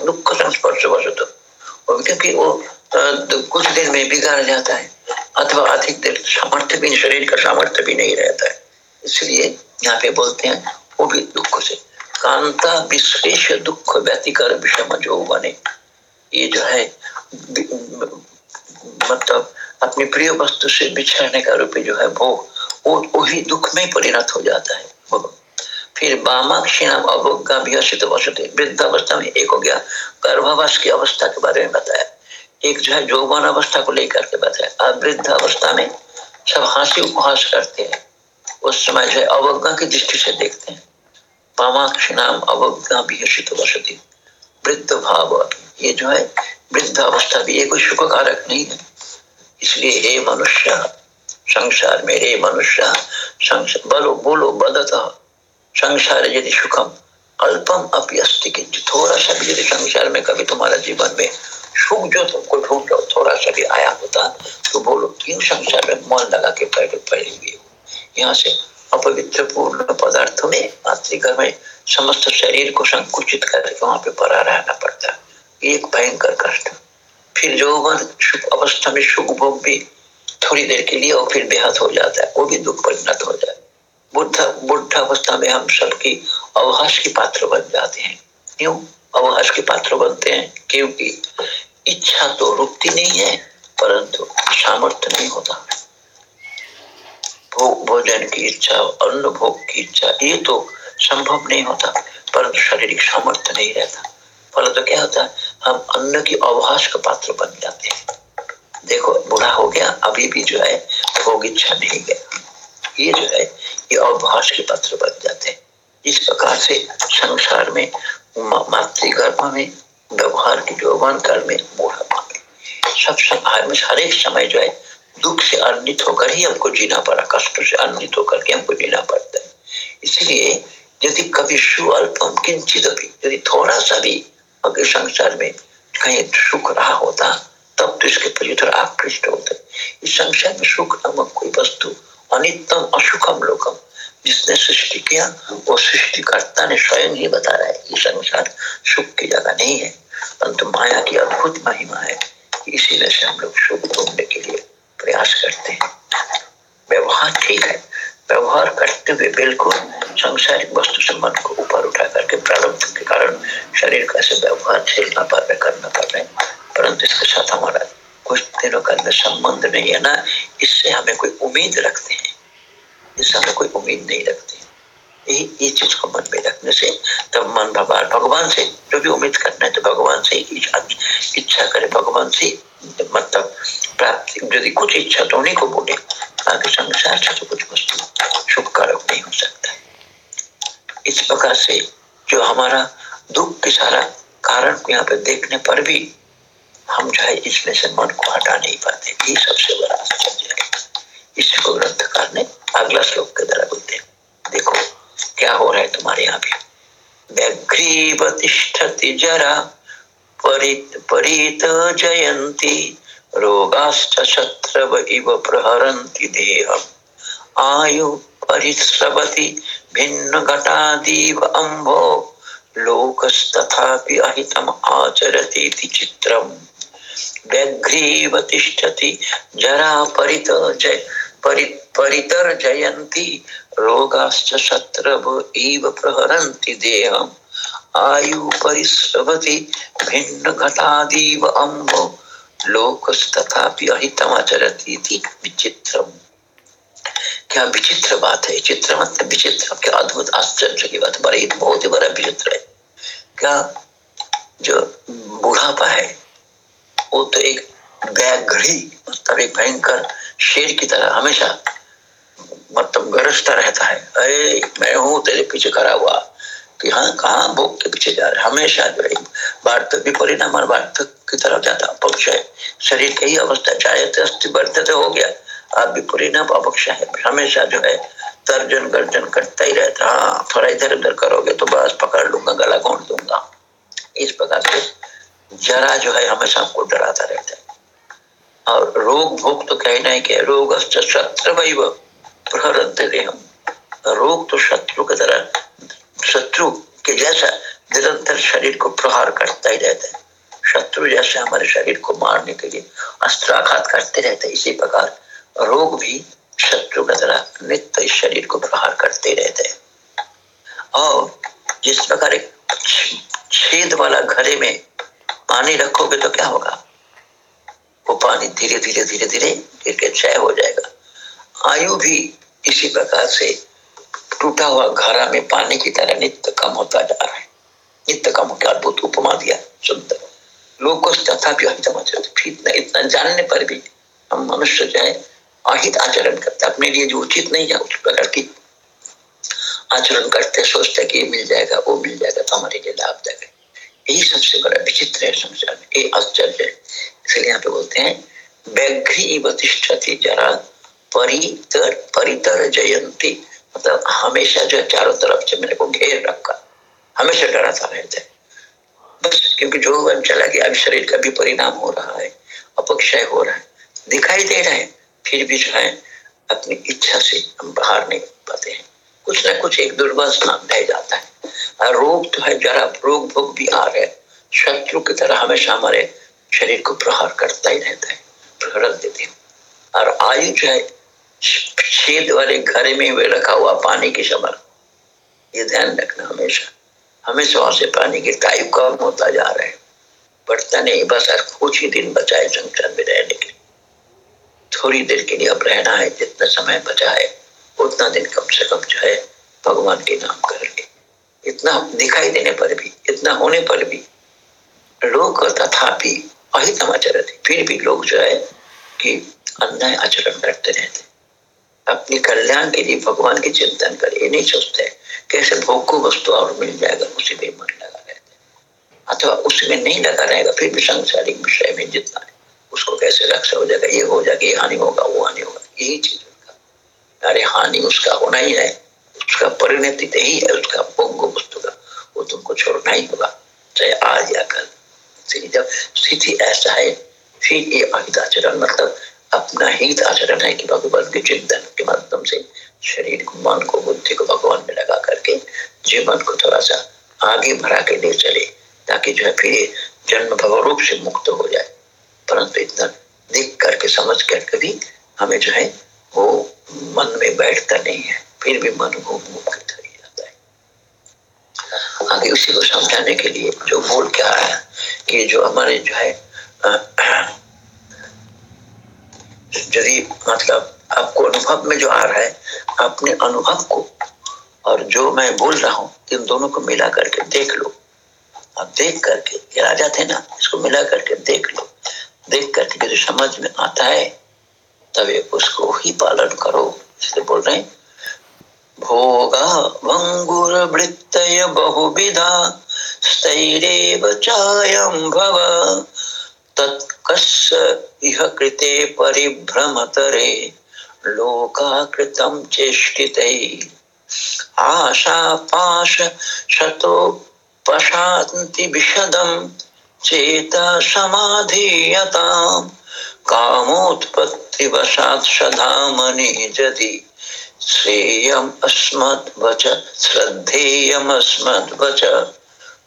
दुख संस्पर्श वस्तु। क्योंकि वो कुछ दिन में बिगाड़ जाता है, अथवा अधिक देर सामर्थ्य भी, शरीर का सामर्थ्य भी नहीं रहता है। इसलिए यहाँ पे बोलते हैं, वो भी दुख से। कांता विशेष दुख व्यतिकर विषम जो बने ये जो है मतलब अपनी प्रिय वस्तु से बिछड़ने का रूप जो है वो वो वही दुख में परिणत हो जाता है। फिर बामाक्षी नाम अवज्ञा भी वृद्धावस्था में एक हो गया। गर्भवास की अवस्था के बारे में बताया। एक जो है यौवन अवस्था को लेकर के बताया। अब वृद्ध अवस्था में सब हँसी उपहास करते हैं। उस समय जो है अवज्ञा की दृष्टि से देखते हैं। पामाक्ष नाम अवज्ञा हर्षित वसती वृद्ध भाव। ये जो है वृद्ध अवस्था भी ये कोई सुख कारक नहीं है। इसलिए हे मनुष्य, संसार में हे मनुष्य बोलो बोलो, बदत। संसार यदि सुखम, अल्पम अपी अस्ति किंचित थोड़ा सा भी यदि संसार में कभी तुम्हारा जीवन में सुख जो तुमको ढूंढ लो थोड़ा सा भी आया होता तो बोलो क्यों संसार में मन लगा के पहले पड़े हुए यहाँ से अपवित्र पूर्ण पदार्थों में मातृघर में समस्त शरीर को संकुचित करके वहाँ पे पड़ा रहना पड़ता। है एक भयंकर कष्ट। फिर जो सुख, अवस्था में सुख भोग भी थोड़ी देर के लिए और फिर बेहद हो जाता है, वो भी दुख परिणत हो जाता बुद्ध बुद्ध अवस्था में हम सबकी अवहास के पात्र बन जाते हैं। क्यों? अवहास के पात्र बनते हैं क्योंकि इच्छा तो रुकती नहीं है, परंतु सामर्थ्य नहीं होता। भोग, भोजन की इच्छा अन्न भोग की इच्छा, ये तो संभव नहीं होता, परंतु शारीरिक सामर्थ्य नहीं रहता। फल तो क्या होता है, हम अन्न की अवहास का पात्र बन जाते हैं। देखो, बुढ़ा हो गया, अभी भी जो है, भोग इच्छा नहीं गया ये जो है, ये अवभाष के पात्र बन जाते हैं। इस प्रकार से संसार में मातृगर्भ में, व्यवहार की यौवन काल में बुढ़ापा में सब संहार में हर एक समय जो है, दुख से अन्वित होकर ही हमको जीना पड़ा, कष्ट से अन्वित होकर के हमको जीना पड़ता है। इसलिए यदि कभी सुअल्पम किंचित भी, यदि थोड़ा सा भी अगर संसार में कहीं सुख रहा होता, तब तो इसके प्रति थोड़ा आकृष्ट होता इस संसार में सुख नामक कोई वस्तु अनितम अशुखम लोकम। जिसने सृष्टि किया, वो सृष्टिकर्ता ने स्वयं ही बता रहा है ये संसार सुख की जगह नहीं है, परंतु माया की अद्भुत महिमा है इसीलिए से हम लोग सुख ढूँढने के लिए प्रयास करते हैं। व्यवहार ठीक है। व्यवहार करते हुए बिल्कुल संसारिक वस्तु से मन को ऊपर उठा करके प्रारंभ के कारण शरीर का से व्यवहार झेलना पड़ रहा करना पड़ रहा है। परंतु इसके साथ हमारा कुछ दिनों का संबंध नहीं है ना। इससे हमें कोई उम्मीद रखते हैं। इससे हमें कोई उम्मीद नहीं रखते। यही ये चीज़ को मन में रखने से, तब मन भगवान भगवान से जो भी उम्मीद करना है तो भगवान से इच्छा करे, भगवान से मतलब प्राप्ति, यदि कुछ इच्छा तो उन्हीं को बोले। आगे संसार से तो कुछ वस्तु शुभ कारक नहीं हो सकता। इस प्रकार से जो हमारा दुख के सारा कारण यहाँ पे देखने पर भी हम जो है इसमें से मन को हटा नहीं पाते। ये सबसे बड़ा आश्चर्य है। इसको ग्रंथकार ने अगला श्लोक के द्वारा बोलते देखो, क्या हो रहा है तुम्हारे यहाँ पे? व्याघ्रीवतिष्ठति जरा, परित परित जयंती, रोगाश्च शत्रव इव प्रहरन्ति देहम्। आयु परिश्रवति भिन्न घटादीव अम्भो, लोकस्तथापि अहितम आचरति चित्रम्। व्याघ्रीव तिष्ठति, जरा परित जय, परि, परितर जयन्ति, रोगाश्च शत्रव इव प्रहरन्ति देहम्। आयु परिश्रवति, भिन्न घटादीव अम्बो। लोकस्तथापि अहितमाचरति विचित्रम। क्या विचित्र बात है? चित्र मतलब विचित्र। क्या अद्भुत, आश्चर्य की बात, बड़ी बहुत ही बड़ा विचित्र है। क्या जो बुढ़ापा है वो तो एक व्याघ्री मतलब एक भयंकर शेर की तरह, हमेशा मतलब गरजता रहता है। अरे, मैं हूँ, तेरे पीछे खड़ा हुआ। कि हाँ कहाँ भोग के पीछे जा रहे हमेशा जो है वार्तक भी परिणाम और वार्तक की तरफ़ जाता पक्ष है। शरीर की अवस्था, चाहे तो अस्थि बढ़ते तो हो गया, आप भी परिणाम अपक्ष है। हमेशा जो है, तर्जन गर्जन करता ही रहता हाँ। थोड़ा इधर उधर करोगे तो बस पकड़ लूँगा, गला घोट दूँगा। इस प्रकार से जरा जो है हमेशा आपको डराता रहता है। और रोग भोग तो कहना है कि रोग शत्रु हम रोग तो शत्रु की तरह, शत्रु के जैसा निरंतर शरीर को प्रहार करता ही रहता है। शत्रु जैसे हमारे शरीर को मारने के लिए अस्त्राघात करते रहते हैं, इसी प्रकार रोग भी शत्रु की तरह नित्य शरीर को प्रहार करते रहते हैं। और जिस प्रकार एक छेद वाला घरे में पानी रखोगे तो क्या होगा? वो पानी धीरे धीरे धीरे धीरे गिर के क्षय हो जाएगा। आयु भी इसी प्रकार से टूटा हुआ घरा में पानी की तरह नित्य कम होता जा रहा है। नित्य कम होकर अद्भुत उपमा दिया, सुंदर। लोग को तथा भी इतना इतना जानने पर भी हम मनुष्य जो है, अहित आचरण करते अपने लिए जो उचित नहीं है, उस प्रकार की आचरण करते, सोचते कि ये मिल जाएगा, वो मिल जाएगा तो हमारे लिए लाभदायक है। यही सबसे बड़ा विचित्र है संसार ये आश्चर्य इसलिए यहाँ पे बोलते हैं जरा परितर परितर जयंती मतलब हमेशा जो चारों तरफ़ से मेरे को घेर रखा। हमेशा डराता रहता है। बस क्योंकि जो वन चला गया अभी शरीर का भी परिणाम हो रहा है, अपक्षय हो रहा है। दिखाई दे रहा है, फिर भी जो है अपनी इच्छा से हम बाहर नहीं पाते हैं। कुछ ना कुछ एक दुर्वासना रह जाता है। रोग तो है जरा रोग भोग भी आ रहे शत्रु की तरह हमेशा हमारे शरीर को प्रहार करता ही रहता है, प्रहरक देते हैं। और आयु जो है, छेद वाले घर में वे रखा हुआ पानी के समान ये ध्यान रखना हमेशा। हमेशा वहाँ से पानी की टाइप कम होता जा रहा है। बढ़ता नहीं, बस कुछ ही दिन बचाए संसार में रहने के थोड़ी देर के लिए अब रहना है, जितना समय बचा है, उतना दिन कम से कम जो है, भगवान के नाम कर ले इतना दिखाई देने पर भी, इतना होने पर भी, लोग तथापि अहित आचरण फिर भी लोग जो है कि अन्याय आचरण करते रहते। अपने कल्याण के लिए भगवान की चिंतन कर। ये नहीं सोचते कैसे भोग को वस्तु और मिल जाएगा, उसी में मन लगा रहते अथवा उसमें नहीं लगा रहेगा, फिर भी सांसारिक विषय में जितना है, उसको कैसे रक्षा हो जाएगा? ये हो जाएगा, ये हानि होगा, वो हानि होगा। यही चीज़ उनका अरे हानि उसका होना ही है। उसका परिणति तो ही, उसका भोग वस्तु का। वो तुमको छोड़ना ही होगा, चाहे आज या कल। जब स्थिति ऐसा है, फिर ये अहिताचरण मतलब अपना हित आचरण है कि भगवान के चिंतन के माध्यम से शरीर को, मन को, बुद्धि को भगवान में लगा करके जीवन को थोड़ा सा आगे बढ़ा के ले चले, ताकि जो है फिर जन्म भव रूप से मुक्त हो जाए। परंतु इतना देख करके, समझ करके भी हमें जो है वो मन में बैठता नहीं है। फिर भी मन को मुक्त ही जाता है। आगे उसी को समझाने के लिए जो बोल क्या है कि जो हमारे जो है, यदि मतलब आपको अनुभव में जो आ रहा है अपने अनुभव को और जो मैं बोल रहा हूँ, इन दोनों को मिला करके देख लो। अब देख करके, ये राजा थे ना, इसको मिला करके देख लो। देख करके जो समझ में आता है तब उसको ही पालन करो, इसलिए बोल रहे हैं भोगा भंगुर वृत्तय बहुविधा स्थैरेव चायं भव। तत्कस्य इह कृते परिभ्रमतरे, लोकाकृतं चेष्टितै। आशा पाश शतो पशान्ति विशदं, चेत समाधीयताम् कामोत्पत्तिवशात् सधामनि जदि श्रेयम् अस्मद्वच श्रद्धेयमस्मद्वच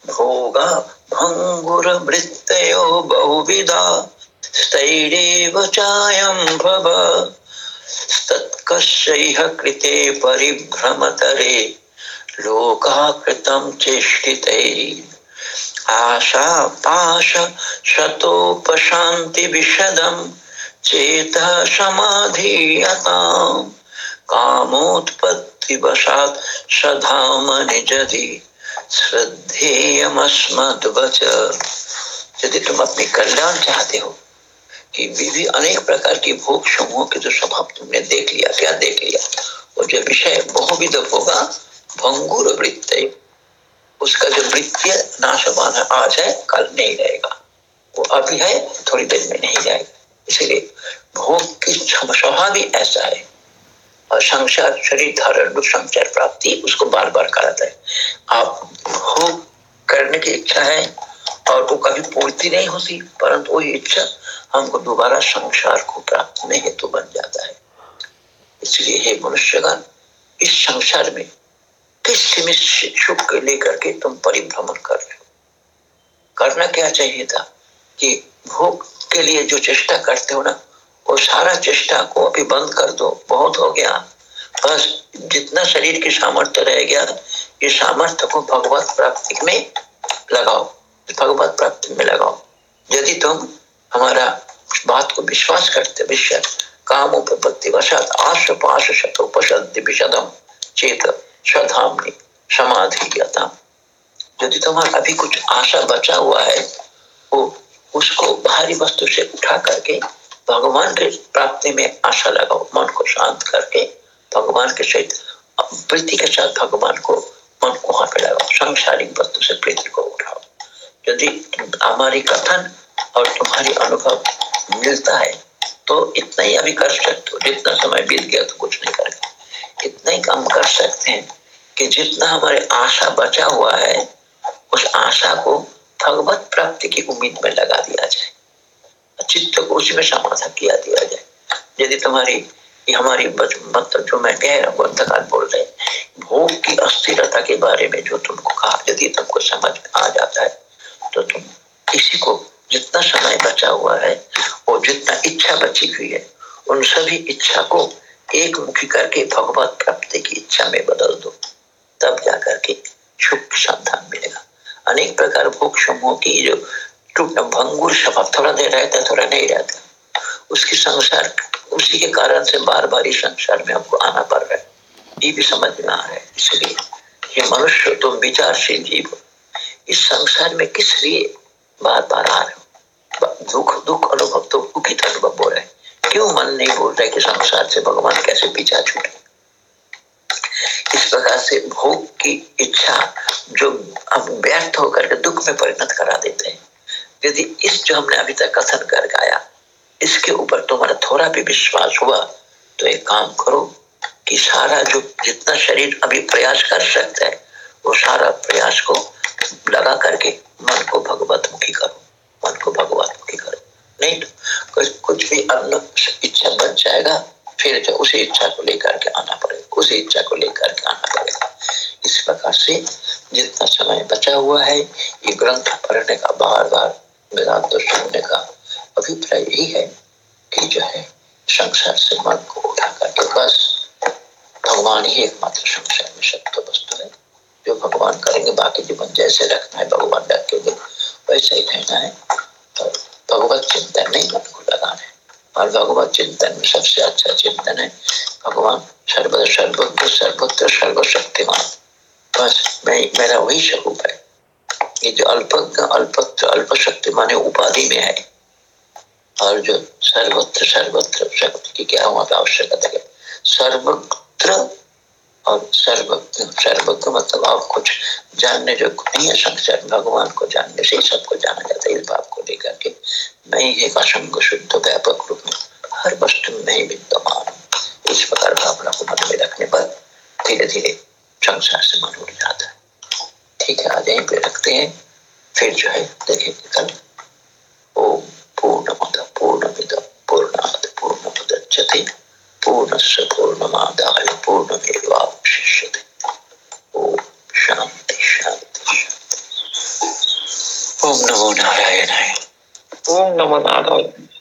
भोगा भङ्गुरवृत्तयो बहुविधा स्थैरेव चायं भव तत्कस्यैह कृते परिभ्रमतरे, लोकाकृतं चेष्टितैः आशा पाश शतोपशान्ति विशदं चेतः समाधीयताम्। कामोत्पत्तिवशात् सधाम निजधि श्रद्धेयमस्मद्वच। यदि तुम अपने कल्याण चाहते हो कि भी अनेक प्रकार की भोग समूह के जो स्वभाव तुमने देख लिया, क्या देख लिया, वो जो विषय बहुविध होगा, भंगुर वृत्त उसका जो वृत्तीय नाशवान है आज है, कल नहीं रहेगा। वो अभी है, थोड़ी देर में नहीं जाएगा। इसलिए भोग की स्वभाव भी ऐसा है। और संसार, शरीर, धारण, रूप संसार प्राप्ति, उसको बार बार कराता है। आप भोग करने की इच्छा है और वो कभी पूर्ति नहीं होती, परंतु वही इच्छा हमको दोबारा संसार को प्राप्त में हेतु बन जाता है। इसलिए हे मनुष्यगण, इस संसार में किस सीमित सुख को लेकर के तुम परिभ्रमण कर रहे हो? करना क्या चाहिए था कि भोग के लिए जो चेष्टा करते हो ना वो सारा चेष्टा को अभी बंद कर दो। बहुत हो गया। बस जितना शरीर की सामर्थ्य रह गया, ये सामर्थ्य को भगवत प्राप्ति में लगाओ। भगवत प्राप्ति में लगाओ। यदि तुम हमारा बात को विश्वास करते विषय काम उपपत्ति वशात, आश पाश शतोपशद्दि चेत सधामनी समाधि यदि तुम्हारा अभी कुछ आशा बचा हुआ है, वो उसको बाहरी वस्तु से उठा करके भगवान के प्राप्ति में आशा लगाओ, मन को शांत करके भगवान के सहित प्रीति के साथ भगवान को मन को वहाँ पे लगाओ सांसारिक वस्तु से प्रीति को उठाओ। यदि हमारी कथन और तुम्हारी अनुभव मिलता है तो इतना ही अभी कर सकते हो। जितना समय बीत गया तो कुछ नहीं करेगा। इतना ही काम कर सकते हैं कि जितना हमारे आशा बचा हुआ है, उस आशा को भगवत प्राप्ति की उम्मीद में लगा दिया जाए। चित्त को उसी में किया दिया जाए। यदि तुम्हारी ये हमारी मतलब जो मैं कह रहा हूँ बोल रहे भोग की अस्थिरता के बारे में जो तुमको कहा, यदि तुमको समझ आ जाता है तो तुम किसी को जितना समय बचा हुआ है, और जितना इच्छा बची हुई है, उन सभी इच्छा को एक मुखी करके भगवत प्राप्ति की इच्छा में बदल दो। तब जाकर के सुख संतान मिलेगा। अनेक प्रकार भोग समूह की जो भंगुर स्वभाव थोड़ा देर रहता है, थोड़ा नहीं रहता उसकी संसार, उसी के कारण से बार बार इस संसार में हमको आना पड़ रहा है। ये भी समझ में आ रहा है। इसलिए ये मनुष्य तुम विचारशील जीव हो। इस संसार में किस लिए बार बार आ रहे हो? दुख दुख अनुभव तो दुखित अनुभव हो रहे क्यों मन नहीं बोल रहा कि संसार से भगवान कैसे पीछा छूटे? इस प्रकार से भोग की इच्छा जो हम व्यर्थ होकर के दुख में परिणत करा देते हैं। यदि इस जो हमने अभी तक कथन कर गाया, इसके ऊपर तुम्हारा थोड़ा भी विश्वास हुआ तो एक काम करो कि सारा जो जितना शरीर अभी प्रयास कर सकता है, वो सारा प्रयास को लगा करके मन को भगवत मुखी करो, मन को भगवत मुखी करो। नहीं तो कुछ कुछ भी अन्न इच्छा बन जाएगा, फिर जो उसी इच्छा को लेकर के आना पड़ेगा, उसी इच्छा को लेकर के आना पड़ेगा। इस प्रकार से जितना समय बचा हुआ है, ये ग्रंथ पढ़ने का बार बार वेदांत सुनने का अभिप्राय यही है कि जो है, संसार से मन को उठा करके बस भगवान ही एकमात्र संसार में सत्य वस्तु है। जो भगवान करेंगे, बाकी जीवन जैसे रखना है, भगवान रखेंगे वैसे ही रहना है। तो भगवत चिंतन नहीं, मन को लगाना है। और भगवत चिंतन में सबसे अच्छा चिंतन है, भगवान सर्व सर्वज्ञ सर्वत्र सर्वशक्तिमान। बस मैं मेरा वही स्वरूप है। ये जो अल्पज्ञ अल्पत्र अल्प शक्ति माने उपाधि में है। और जो सर्वत्र सर्वत्र शक्ति की क्या वहाँ पर आवश्यकता है सर्वत्र और सर्वज्ञ सर्वज्ञ मतलब आप कुछ जानने जो नहीं है, संसार भगवान को जानने से ही सबको जाना जाता है इस भाव को लेकर के। मैं एक असंग शुद्ध व्यापक रूप में हर वस्तु में ही विद्यमान इस प्रकार भावना को मन में रखने पर धीरे धीरे संसार से मन उड़ जाता है। ठीक है आज यहीं पे रखते हैं। फिर जो है, देखेंगे कल। ओम पूर्ण मद पूर्ण मिद पूर्णाद पूर्ण पूर्णस्य पूर्णमादाय, पूर्णमेवावशिष्यते। ओम शांति शांति शांति। ओम नमो नारायणाय। ओम नमो नारायण